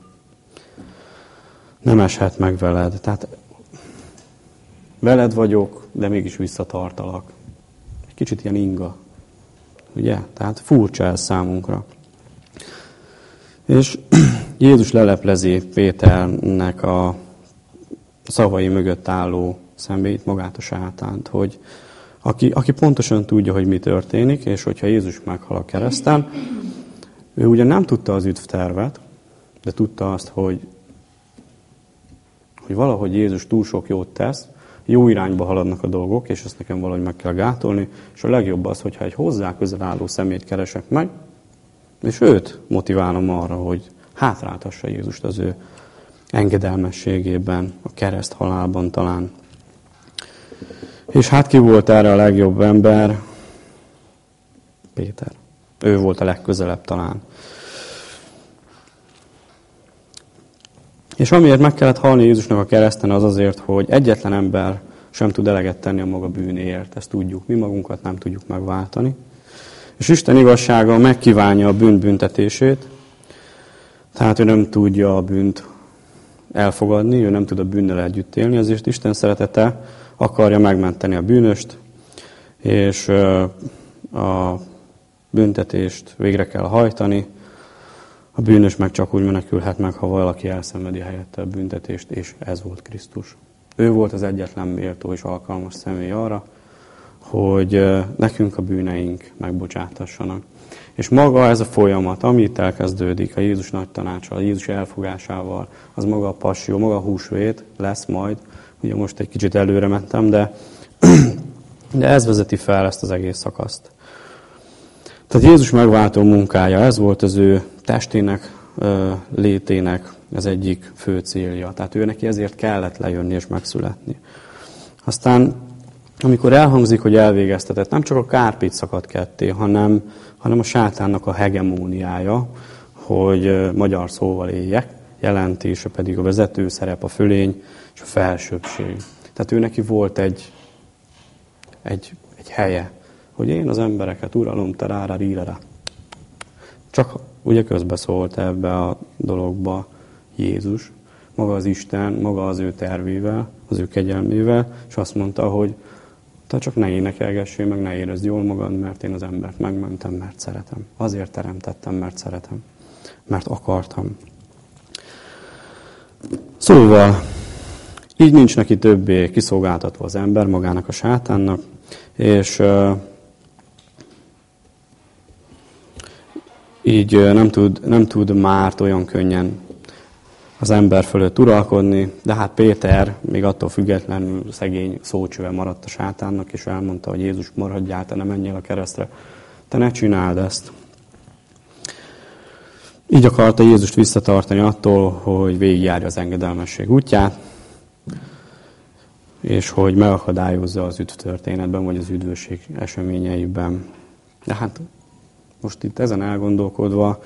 nem eshet meg veled. Tehát veled vagyok, de mégis visszatartalak. Egy kicsit ilyen inga. Ugye? Tehát furcsa ez számunkra. És Jézus leleplezi Péternek a szavai mögött álló személyt, magát a sátánt, hogy aki, aki pontosan tudja, hogy mi történik, és hogyha Jézus meghal a kereszten, ő ugye nem tudta az üdvtervet, de tudta azt, hogy, hogy valahogy Jézus túl sok jót tesz, jó irányba haladnak a dolgok, és ezt nekem valahogy meg kell gátolni, és a legjobb az, hogyha egy hozzá közel álló szemét keresek meg, és őt motiválom arra, hogy hátráltassa Jézust az ő engedelmességében, a kereszt halálban talán. És hát ki volt erre a legjobb ember? Péter. Ő volt a legközelebb talán. És amiért meg kellett halni Jézusnak a kereszten, az azért, hogy egyetlen ember sem tud eleget tenni a maga bűnéért. Ezt tudjuk. Mi magunkat nem tudjuk megváltani. És Isten igazsága megkívánja a bűn büntetését, tehát ő nem tudja a bűnt elfogadni, ő nem tud a bűnnel együtt élni, azért Isten szeretete akarja megmenteni a bűnöst, és a büntetést végre kell hajtani. A bűnös meg csak úgy menekülhet meg, ha valaki elszenvedi helyette a büntetést, és ez volt Krisztus. Ő volt az egyetlen méltó és alkalmas személy arra, hogy nekünk a bűneink megbocsátassanak. És maga ez a folyamat, ami itt elkezdődik a Jézus nagy tanácsa, a Jézus elfogásával, az maga a passió, maga a húsvét lesz majd. Ugye most egy kicsit előre mentem, de, de ez vezeti fel ezt az egész szakaszt. Tehát Jézus megváltó munkája, ez volt az ő testének, létének az egyik fő célja. Tehát ő neki ezért kellett lejönni és megszületni. Aztán amikor elhangzik, hogy elvégeztetett, nem csak a kárpit szakad ketté, hanem, hanem a sátánnak a hegemóniája, hogy magyar szóval éljek, jelentése pedig a vezető szerep, a fölény és a felsőbbség. Tehát ő neki volt egy, egy, egy helye, hogy én az embereket uralom, terára, ríra. Csak ugye közbeszólt ebbe a dologba Jézus, maga az Isten, maga az ő tervével, az ő kegyelmével, és azt mondta, hogy te csak ne énekelgessél, meg ne érezd jól magad, mert én az embert megmentem, mert szeretem. Azért teremtettem, mert szeretem. Mert akartam. Szóval, így nincs neki többé kiszolgáltatva az ember magának a sátánnak, és így nem tud, nem tud már olyan könnyen az ember fölött uralkodni, de hát Péter még attól függetlenül szegény szócsöve maradt a sátánnak, és elmondta, hogy Jézus maradjál, te ne menjél a keresztre, te ne csináld ezt. Így akarta Jézust visszatartani attól, hogy végigjárja az engedelmesség útját, és hogy megakadályozza az üdv történetben, vagy az üdvösség eseményeiben. De hát most itt ezen elgondolkodva,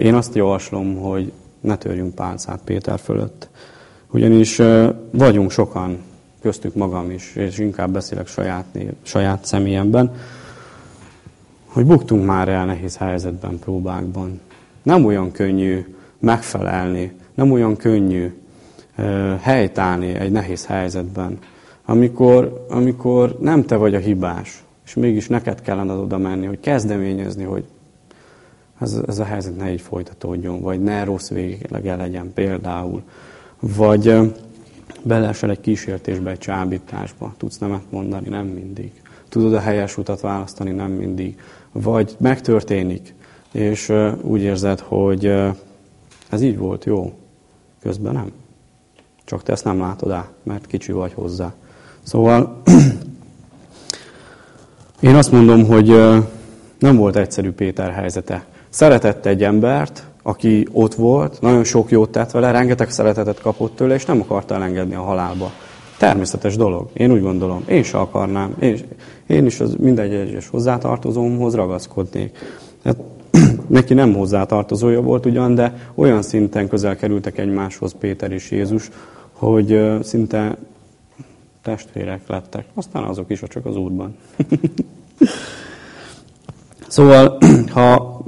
én azt javaslom, hogy ne törjünk pálcát Péter fölött. Ugyanis vagyunk sokan, köztük magam is, és inkább beszélek saját, név, saját személyemben, hogy buktunk már el nehéz helyzetben, próbákban. Nem olyan könnyű megfelelni, nem olyan könnyű helytállni egy nehéz helyzetben, amikor, amikor nem te vagy a hibás, és mégis neked kellene oda menni, hogy kezdeményezni, hogy ez, ez a helyzet ne így folytatódjon, vagy ne rossz végleg legyen például, vagy beleesel egy kísértésbe, egy csábításba, tudsz nemet mondani, nem mindig. Tudod a helyes utat választani, nem mindig. Vagy megtörténik, és úgy érzed, hogy ez így volt jó, közben nem. Csak te ezt nem látod át, mert kicsi vagy hozzá. Szóval én azt mondom, hogy nem volt egyszerű Péter helyzete. Szeretett egy embert, aki ott volt, nagyon sok jót tett vele, rengeteg szeretetet kapott tőle, és nem akarta elengedni a halálba. Természetes dolog. Én úgy gondolom. Én se akarnám. Én, én is az mindegy egyes hozzátartozómhoz ragaszkodnék. Hát, neki nem hozzátartozója volt ugyan, de olyan szinten közel kerültek egymáshoz Péter és Jézus, hogy szinte testvérek lettek, aztán azok is, csak az Úrban. szóval, ha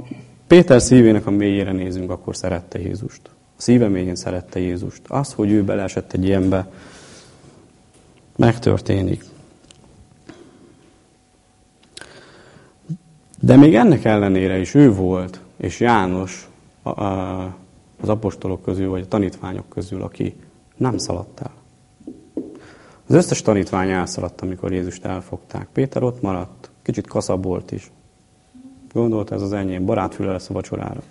Péter szívének a mélyére nézünk, akkor szerette Jézust. A szíve mélyén szerette Jézust. Az, hogy ő beleesett egy ilyenbe, megtörténik. De még ennek ellenére is ő volt, és János az apostolok közül, vagy a tanítványok közül, aki nem szaladt el. Az összes tanítvány elszaladt, amikor Jézust elfogták. Péter ott maradt, kicsit kaszabb volt is. Gondolta, ez az enyém, barátfüle lesz a vacsorára.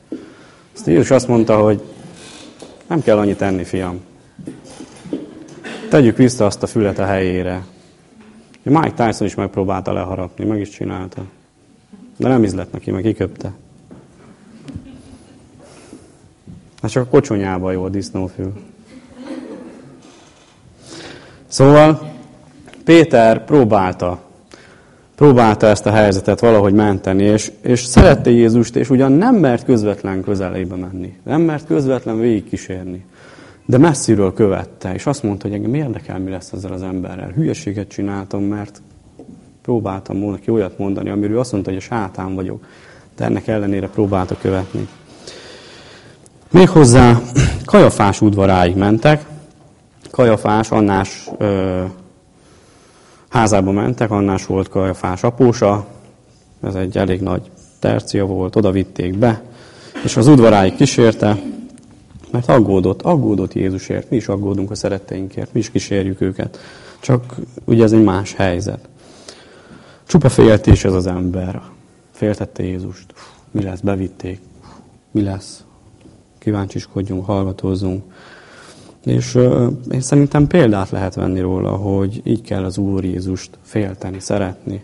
Azt Jézus azt mondta, hogy nem kell annyit enni, fiam. Tegyük vissza azt a fület a helyére. Mike Tyson is megpróbálta leharapni, meg is csinálta. De nem ízlett neki, meg kiköpte. Hát csak a kocsonyában jó a disznófül. Szóval Péter próbálta, próbálta ezt a helyzetet valahogy menteni, és, és szerette Jézust, és ugyan nem mert közvetlen közelébe menni, nem mert közvetlen végigkísérni, de messziről követte, és azt mondta, hogy engem érdekel, mi lesz ezzel az emberrel. Hülyeséget csináltam, mert próbáltam volna ki olyat mondani, amiről azt mondta, hogy a sátán vagyok, de ennek ellenére próbálta követni. Méghozzá Kajafás udvaráig mentek, Kajafás, Annás ö, házába mentek, Annás volt Kajafás apósa, ez egy elég nagy tercia volt, oda vitték be, és az udvaráig kísérte, mert aggódott, aggódott Jézusért, mi is aggódunk a szeretteinkért, mi is kísérjük őket. Csak ugye ez egy más helyzet. Csupa féltés ez az ember. Féltette Jézust. Mi lesz? Bevitték. Mi lesz? Kíváncsiskodjunk, hallgatózzunk. És uh, én szerintem példát lehet venni róla, hogy így kell az Úr Jézust félteni, szeretni.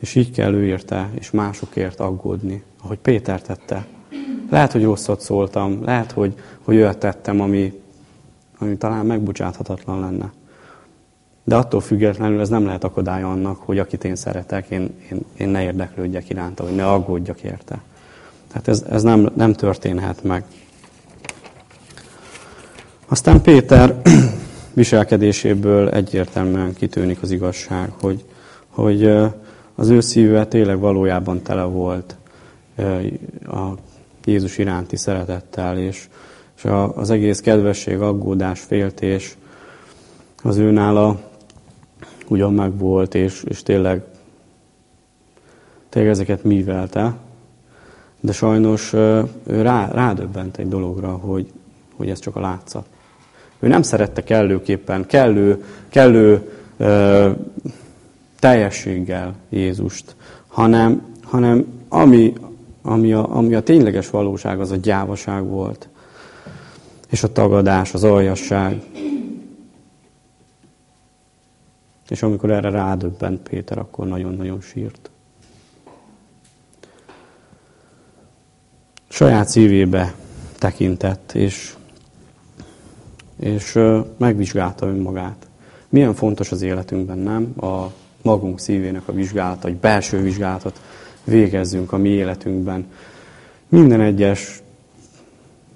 És így kell ő érte, és másokért aggódni, ahogy Péter tette. Lehet, hogy rosszat szóltam, lehet, hogy, hogy olyat tettem, ami, ami talán megbocsáthatatlan lenne. De attól függetlenül ez nem lehet akadálya annak, hogy akit én szeretek, én, én, én ne érdeklődjek iránta, hogy ne aggódjak érte. Tehát ez, ez nem, nem történhet meg. Aztán Péter viselkedéséből egyértelműen kitűnik az igazság, hogy, hogy az ő szíve tényleg valójában tele volt a Jézus iránti szeretettel, és, és az egész kedvesség, aggódás, féltés az ő nála ugyan meg volt, és, és tényleg, tényleg ezeket művelte, de sajnos rá, rádöbbent egy dologra, hogy, hogy ez csak a látszat. Ő nem szerette kellőképpen, kellő, kellő ö, teljességgel Jézust, hanem, hanem ami, ami, a, ami a tényleges valóság, az a gyávaság volt. És a tagadás, az aljasság. És amikor erre rádöbbent Péter, akkor nagyon-nagyon sírt. Saját szívébe tekintett, és és megvizsgálta önmagát. Milyen fontos az életünkben, nem? A magunk szívének a vizsgálata, egy belső vizsgálatot végezzünk a mi életünkben. Minden egyes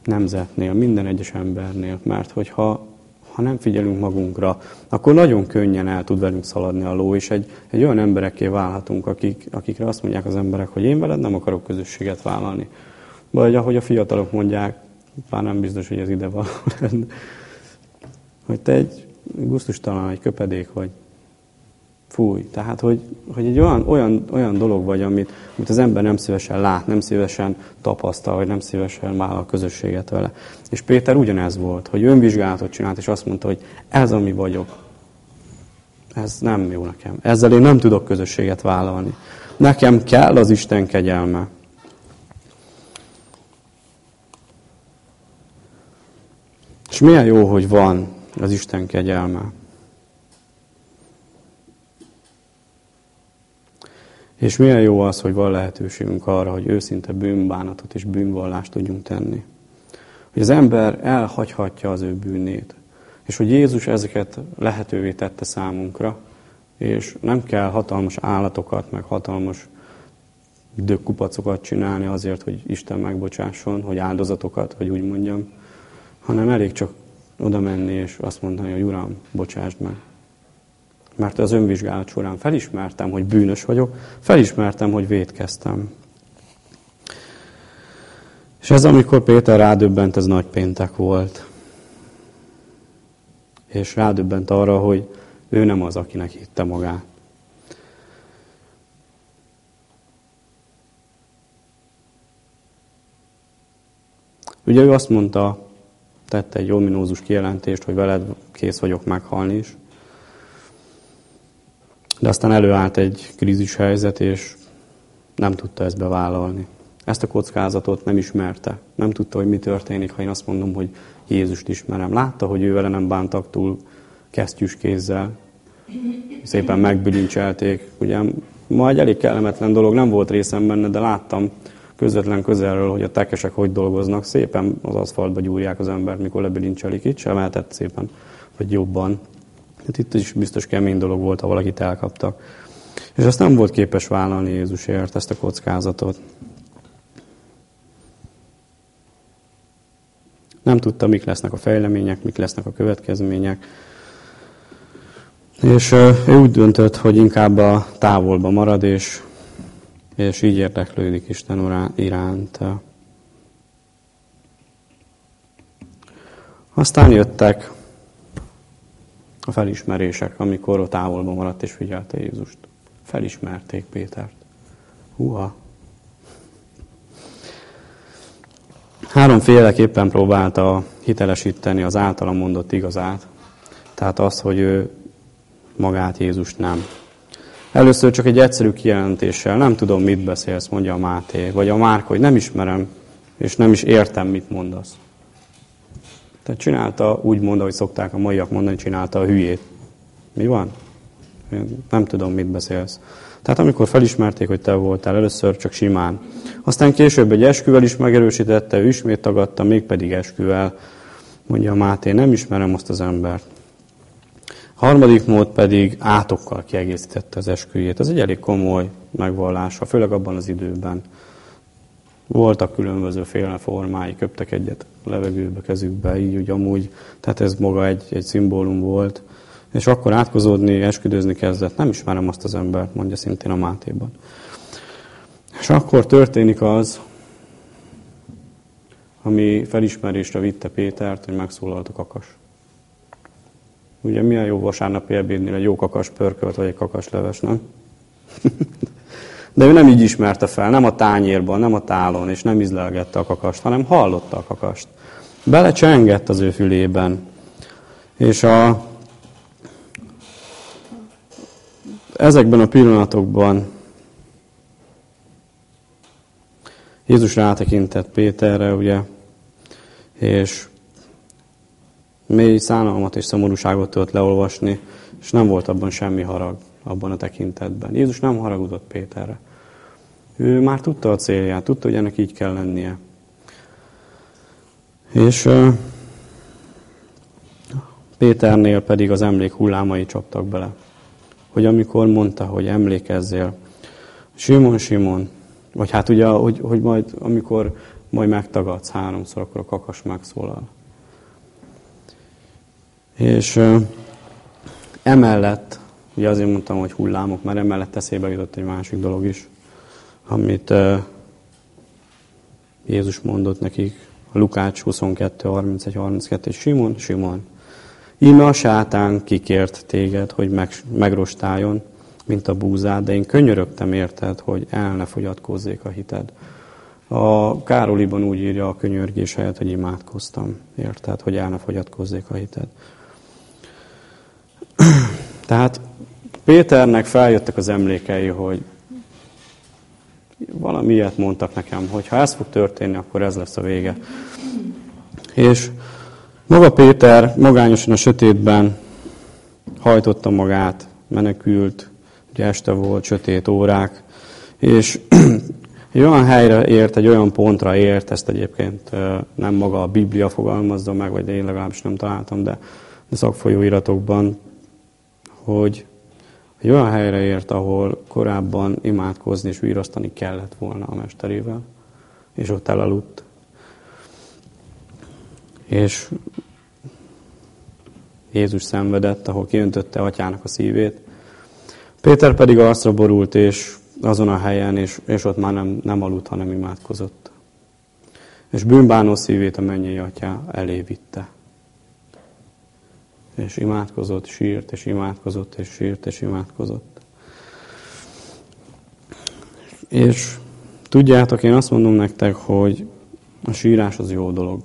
nemzetnél, minden egyes embernél, mert hogyha ha nem figyelünk magunkra, akkor nagyon könnyen el tud velünk szaladni a ló, és egy, egy olyan emberekké válhatunk, akik, akikre azt mondják az emberek, hogy én veled nem akarok közösséget vállalni. Vagy ahogy a fiatalok mondják, bár nem biztos, hogy ez ide van, hogy te egy gusztustalan, egy köpedék vagy. Fúj. Tehát, hogy, hogy egy olyan, olyan, olyan dolog vagy, amit, amit az ember nem szívesen lát, nem szívesen tapasztal, vagy nem szívesen vállal a közösséget vele. És Péter ugyanez volt, hogy önvizsgálatot csinált, és azt mondta, hogy ez, ami vagyok, ez nem jó nekem. Ezzel én nem tudok közösséget vállalni. Nekem kell az Isten kegyelme. És milyen jó, hogy van az Isten kegyelme. És milyen jó az, hogy van lehetőségünk arra, hogy őszinte bűnbánatot és bűnvallást tudjunk tenni. Hogy az ember elhagyhatja az ő bűnét. És hogy Jézus ezeket lehetővé tette számunkra, és nem kell hatalmas állatokat, meg hatalmas dökkupacokat csinálni azért, hogy Isten megbocsásson, hogy áldozatokat, hogy úgy mondjam, hanem elég csak oda menni és azt mondani, hogy Uram, bocsásd meg. Mert az önvizsgálat során felismertem, hogy bűnös vagyok, felismertem, hogy védkeztem. És ez, amikor Péter rádöbbent, ez nagy péntek volt. És rádöbbent arra, hogy ő nem az, akinek hitte magát. Ugye ő azt mondta, tette egy ominózus kijelentést, hogy veled kész vagyok meghalni is. De aztán előállt egy krízis helyzet, és nem tudta ezt bevállalni. Ezt a kockázatot nem ismerte. Nem tudta, hogy mi történik, ha én azt mondom, hogy Jézust ismerem. Látta, hogy ő vele nem bántak túl kesztyűs kézzel. Szépen megbilincselték. Ugye ma egy elég kellemetlen dolog, nem volt részem benne, de láttam közvetlen közelről, hogy a tekesek hogy dolgoznak. Szépen az aszfaltba gyúrják az embert, mikor lebilincselik. Itt sem lehetett szépen, vagy jobban. Hát itt is biztos kemény dolog volt, ha valakit elkaptak. És ezt nem volt képes vállalni Jézusért, ezt a kockázatot. Nem tudta, mik lesznek a fejlemények, mik lesznek a következmények. És ő úgy döntött, hogy inkább a távolba marad, és, és így érdeklődik Isten iránt. Aztán jöttek a felismerések, amikor a távolba maradt és figyelte Jézust. Felismerték Pétert. Húha! Háromféleképpen próbálta hitelesíteni az általa mondott igazát. Tehát az, hogy ő magát Jézus nem. Először csak egy egyszerű kijelentéssel, nem tudom, mit beszélsz, mondja a Máté, vagy a Márk, hogy nem ismerem, és nem is értem, mit mondasz. Tehát csinálta, úgy mondta, hogy szokták a maiak mondani, csinálta a hülyét. Mi van? Én nem tudom, mit beszélsz. Tehát amikor felismerték, hogy te voltál, először csak simán. Aztán később egy esküvel is megerősítette, ő ismét tagadta, mégpedig esküvel. Mondja Máté, nem ismerem azt az embert. Harmadik mód pedig átokkal kiegészítette az esküjét. Ez egy elég komoly megvallása, főleg abban az időben. Voltak különböző féle formái, köptek egyet a levegőbe, kezükbe, így úgy amúgy, tehát ez maga egy, egy szimbólum volt. És akkor átkozódni, esküdőzni kezdett. Nem ismerem azt az embert, mondja szintén a Mátéban. És akkor történik az, ami felismerésre vitte Pétert, hogy megszólalt a kakas. Ugye milyen jó vasárnapi ebédnél egy jó kakas pörkölt, vagy egy kakas leves, nem? De ő nem így ismerte fel, nem a tányérban, nem a tálon, és nem izlelgette a kakast, hanem hallotta a kakast. Belecsengett az ő fülében. És a, ezekben a pillanatokban Jézus rátekintett Péterre, ugye, és mély szánalmat és szomorúságot tudott leolvasni, és nem volt abban semmi harag, abban a tekintetben. Jézus nem haragudott Péterre. Ő már tudta a célját, tudta, hogy ennek így kell lennie. És uh, Péternél pedig az emlék hullámai csaptak bele. Hogy amikor mondta, hogy emlékezzél, Simon, Simon, vagy hát ugye, hogy, hogy majd, amikor majd megtagadsz háromszor, akkor a kakas megszólal. És emellett, ugye azért mondtam, hogy hullámok, mert emellett eszébe jutott egy másik dolog is, amit Jézus mondott nekik, Lukács 22, 31, 32, Simon, Simon, íme a sátán kikért téged, hogy meg, megrostáljon, mint a búzád, de én könyörögtem érted, hogy el ne fogyatkozzék a hited. A Károliban úgy írja a könyörgés helyett, hogy imádkoztam, érted, hogy el ne fogyatkozzék a hited. Tehát Péternek feljöttek az emlékei, hogy valami ilyet mondtak nekem, hogy ha ez fog történni, akkor ez lesz a vége. És maga Péter magányosan a sötétben hajtotta magát, menekült, ugye este volt, sötét órák, és egy olyan helyre ért, egy olyan pontra ért, ezt egyébként nem maga a Biblia fogalmazza meg, vagy én legalábbis nem találtam, de, de szakfolyóiratokban, hogy egy olyan helyre ért, ahol korábban imádkozni és virasztani kellett volna a mesterével, és ott elaludt. És Jézus szenvedett, ahol kiöntötte atyának a szívét, Péter pedig arcra borult, és azon a helyen, és, és ott már nem, nem aludt, hanem imádkozott. És bűnbánó szívét a mennyei atyá elé vitte. És imádkozott, sírt, és imádkozott, és sírt, és imádkozott. És tudjátok, én azt mondom nektek, hogy a sírás az jó dolog.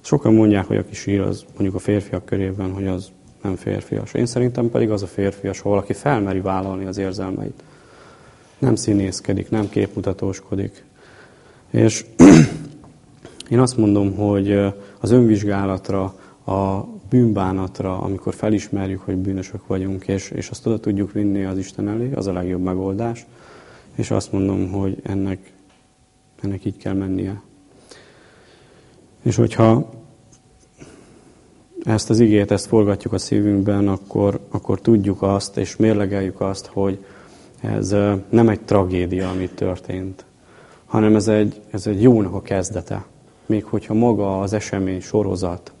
Sokan mondják, hogy aki sír, az mondjuk a férfiak körében, hogy az nem férfias. Én szerintem pedig az a férfias, ha valaki felmeri vállalni az érzelmeit. Nem színészkedik, nem képmutatóskodik. És én azt mondom, hogy az önvizsgálatra, a bűnbánatra, amikor felismerjük, hogy bűnösök vagyunk, és, és azt oda tudjuk vinni az Isten elé, az a legjobb megoldás. És azt mondom, hogy ennek, ennek így kell mennie. És hogyha ezt az igét, ezt forgatjuk a szívünkben, akkor, akkor tudjuk azt, és mérlegeljük azt, hogy ez nem egy tragédia, amit történt, hanem ez egy, ez egy jónak a kezdete. Még hogyha maga az esemény sorozat,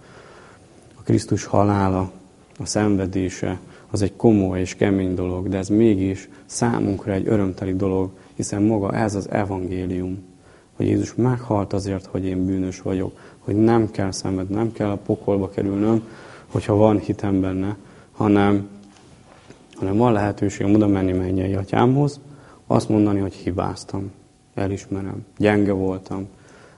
a Krisztus halála, a szenvedése, az egy komoly és kemény dolog, de ez mégis számunkra egy örömteli dolog, hiszen maga ez az evangélium, hogy Jézus meghalt azért, hogy én bűnös vagyok, hogy nem kell szenved, nem kell a pokolba kerülnöm, hogyha van hitem benne, hanem, hanem van lehetőségem oda menni mennyei atyámhoz, azt mondani, hogy hibáztam, elismerem, gyenge voltam,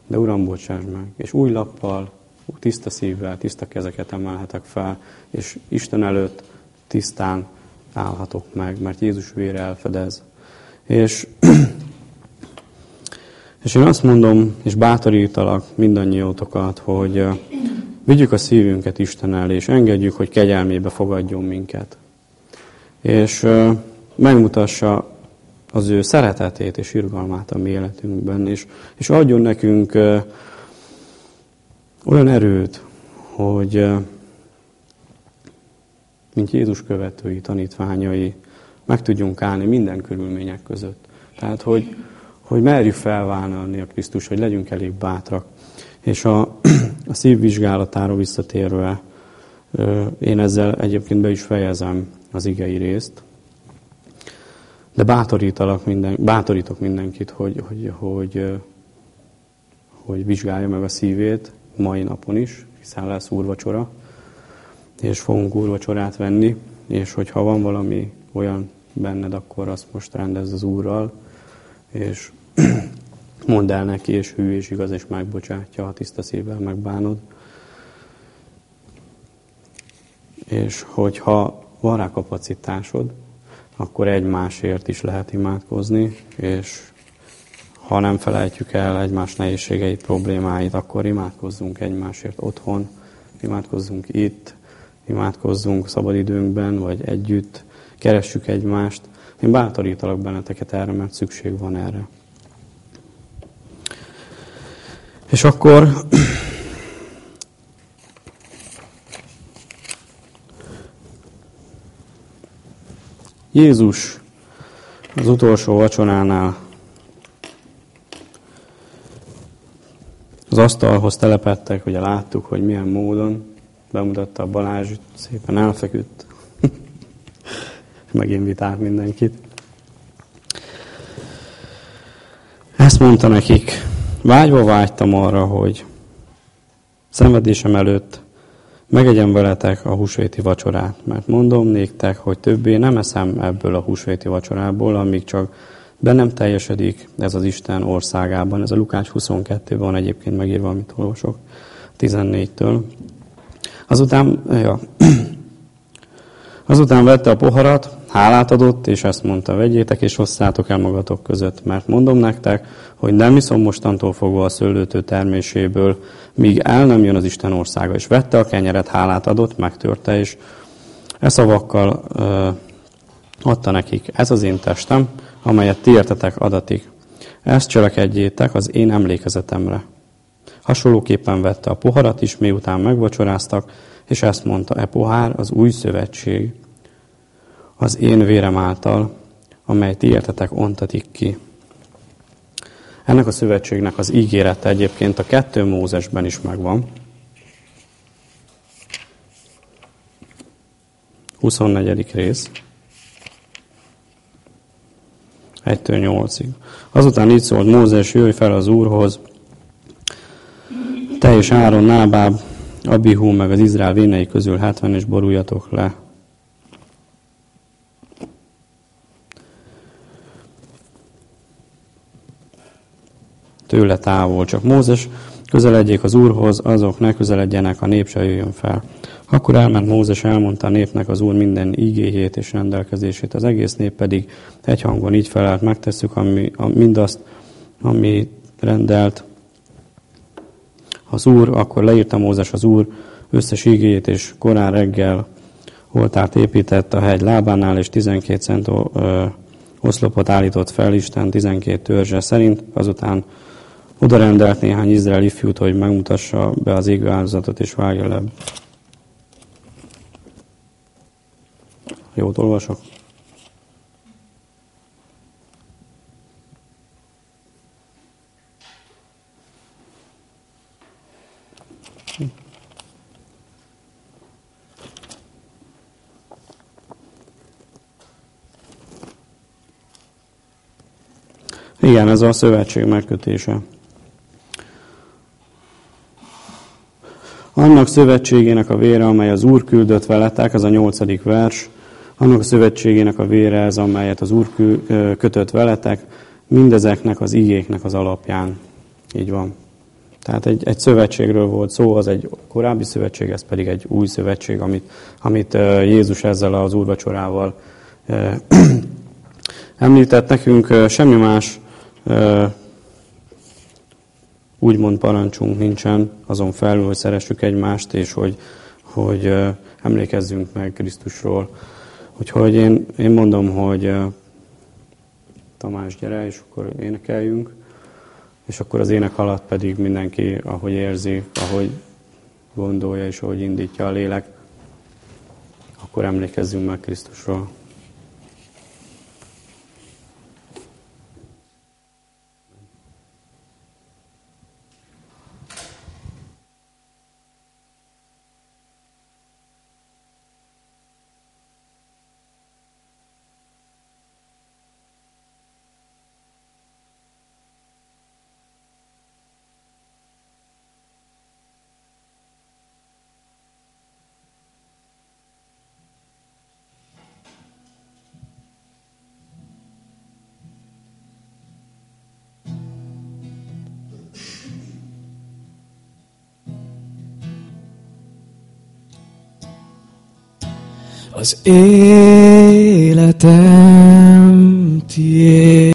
de Uram, bocsáss meg, és új lappal, tiszta szívvel, tiszta kezeket emelhetek fel, és Isten előtt tisztán állhatok meg, mert Jézus vére elfedez. És és én azt mondom, és bátorítalak mindannyiótokat, hogy vigyük a szívünket Isten elé, és engedjük, hogy kegyelmébe fogadjon minket. És megmutassa az ő szeretetét és irgalmát a mi életünkben, és, és adjon nekünk olyan erőt, hogy mint Jézus követői, tanítványai, meg tudjunk állni minden körülmények között. Tehát, hogy, hogy merjük felvállalni a Krisztus, hogy legyünk elég bátrak. És a, a szívvizsgálatára visszatérve, én ezzel egyébként be is fejezem az igei részt, de bátorítalak minden, bátorítok mindenkit, hogy, hogy, hogy, hogy vizsgálja meg a szívét mai napon is, hiszen lesz úrvacsora, és fogunk úrvacsorát venni, és hogyha van valami olyan benned, akkor azt most rendezd az Úrral, és mondd el neki, és hű és igaz, és megbocsátja, ha tiszta szívvel megbánod. És hogyha van rá kapacitásod, akkor egymásért is lehet imádkozni, és ha nem felejtjük el egymás nehézségeit, problémáit, akkor imádkozzunk egymásért otthon, imádkozzunk itt, imádkozzunk szabadidőnkben, vagy együtt, keressük egymást, én bátorítalak benneteket erre, mert szükség van erre. És akkor Jézus az utolsó vacsoránál az asztalhoz telepettek, ugye láttuk, hogy milyen módon bemutatta a Balázs, szépen elfeküdt meginvitált mindenkit. Ezt mondta nekik, vágyva vágytam arra, hogy szenvedésem előtt megegyem veletek a húsvéti vacsorát, mert mondom néktek, hogy többé nem eszem ebből a húsvéti vacsorából, amíg csak bennem teljesedik ez az Isten országában. Ez a Lukács 22-ben egyébként megírva, amit olvasok, 14-től. Azután, ja, azután vette a poharat, hálát adott, és ezt mondta, vegyétek és hosszátok el magatok között, mert mondom nektek, hogy nem iszom mostantól fogva a szőlőtő terméséből, míg el nem jön az Isten országa. És vette a kenyeret, hálát adott, megtörte, és e szavakkal ö, adta nekik. Ez az én testem, amelyet ti értetek adatik. Ezt cselekedjétek az én emlékezetemre. Hasonlóképpen vette a poharat is, miután megvacsoráztak, és ezt mondta, e pohár az új szövetség, az én vérem által, amely ti értetek ontatik ki. Ennek a szövetségnek az ígérete egyébként a kettő Mózesben is megvan. 24. rész. 1-8-ig. Azután így szólt Mózes, jöjj fel az Úrhoz, te és Áron, Nábáb, Abihu, meg az Izrael vénei közül 70 és boruljatok le. Tőle távol, csak Mózes közeledjék az Úrhoz, azok ne közeledjenek, a nép se jöjjön fel. Akkor elment Mózes, elmondta a népnek az Úr minden igéjét és rendelkezését. Az egész nép pedig egy hangon így felelt, megtesszük ami, a, mindazt, ami rendelt az Úr, akkor leírta Mózes az Úr összes igéjét, és korán reggel oltárt épített a hegy lábánál, és 12 cent oszlopot állított fel Isten 12 törzse szerint, azután oda rendelt néhány izraeli fiút, hogy megmutassa be az égő áldozatot, és vágja le Jót olvasok? Igen, ez a szövetség megkötése. Annak szövetségének a vére, amely az Úr küldött veletek, ez a nyolcadik vers, annak a szövetségének a vére ez, amelyet az Úr kötött veletek, mindezeknek az igéknek az alapján. Így van. Tehát egy, egy szövetségről volt szó, az egy korábbi szövetség, ez pedig egy új szövetség, amit, amit Jézus ezzel az úrvacsorával említett nekünk. Semmi más úgymond parancsunk nincsen, azon felül, hogy szeressük egymást, és hogy, hogy emlékezzünk meg Krisztusról. Úgyhogy én, én mondom, hogy Tamás, gyere, és akkor énekeljünk, és akkor az ének alatt pedig mindenki, ahogy érzi, ahogy gondolja, és ahogy indítja a lélek, akkor emlékezzünk meg Krisztusról. Az életem tiéd.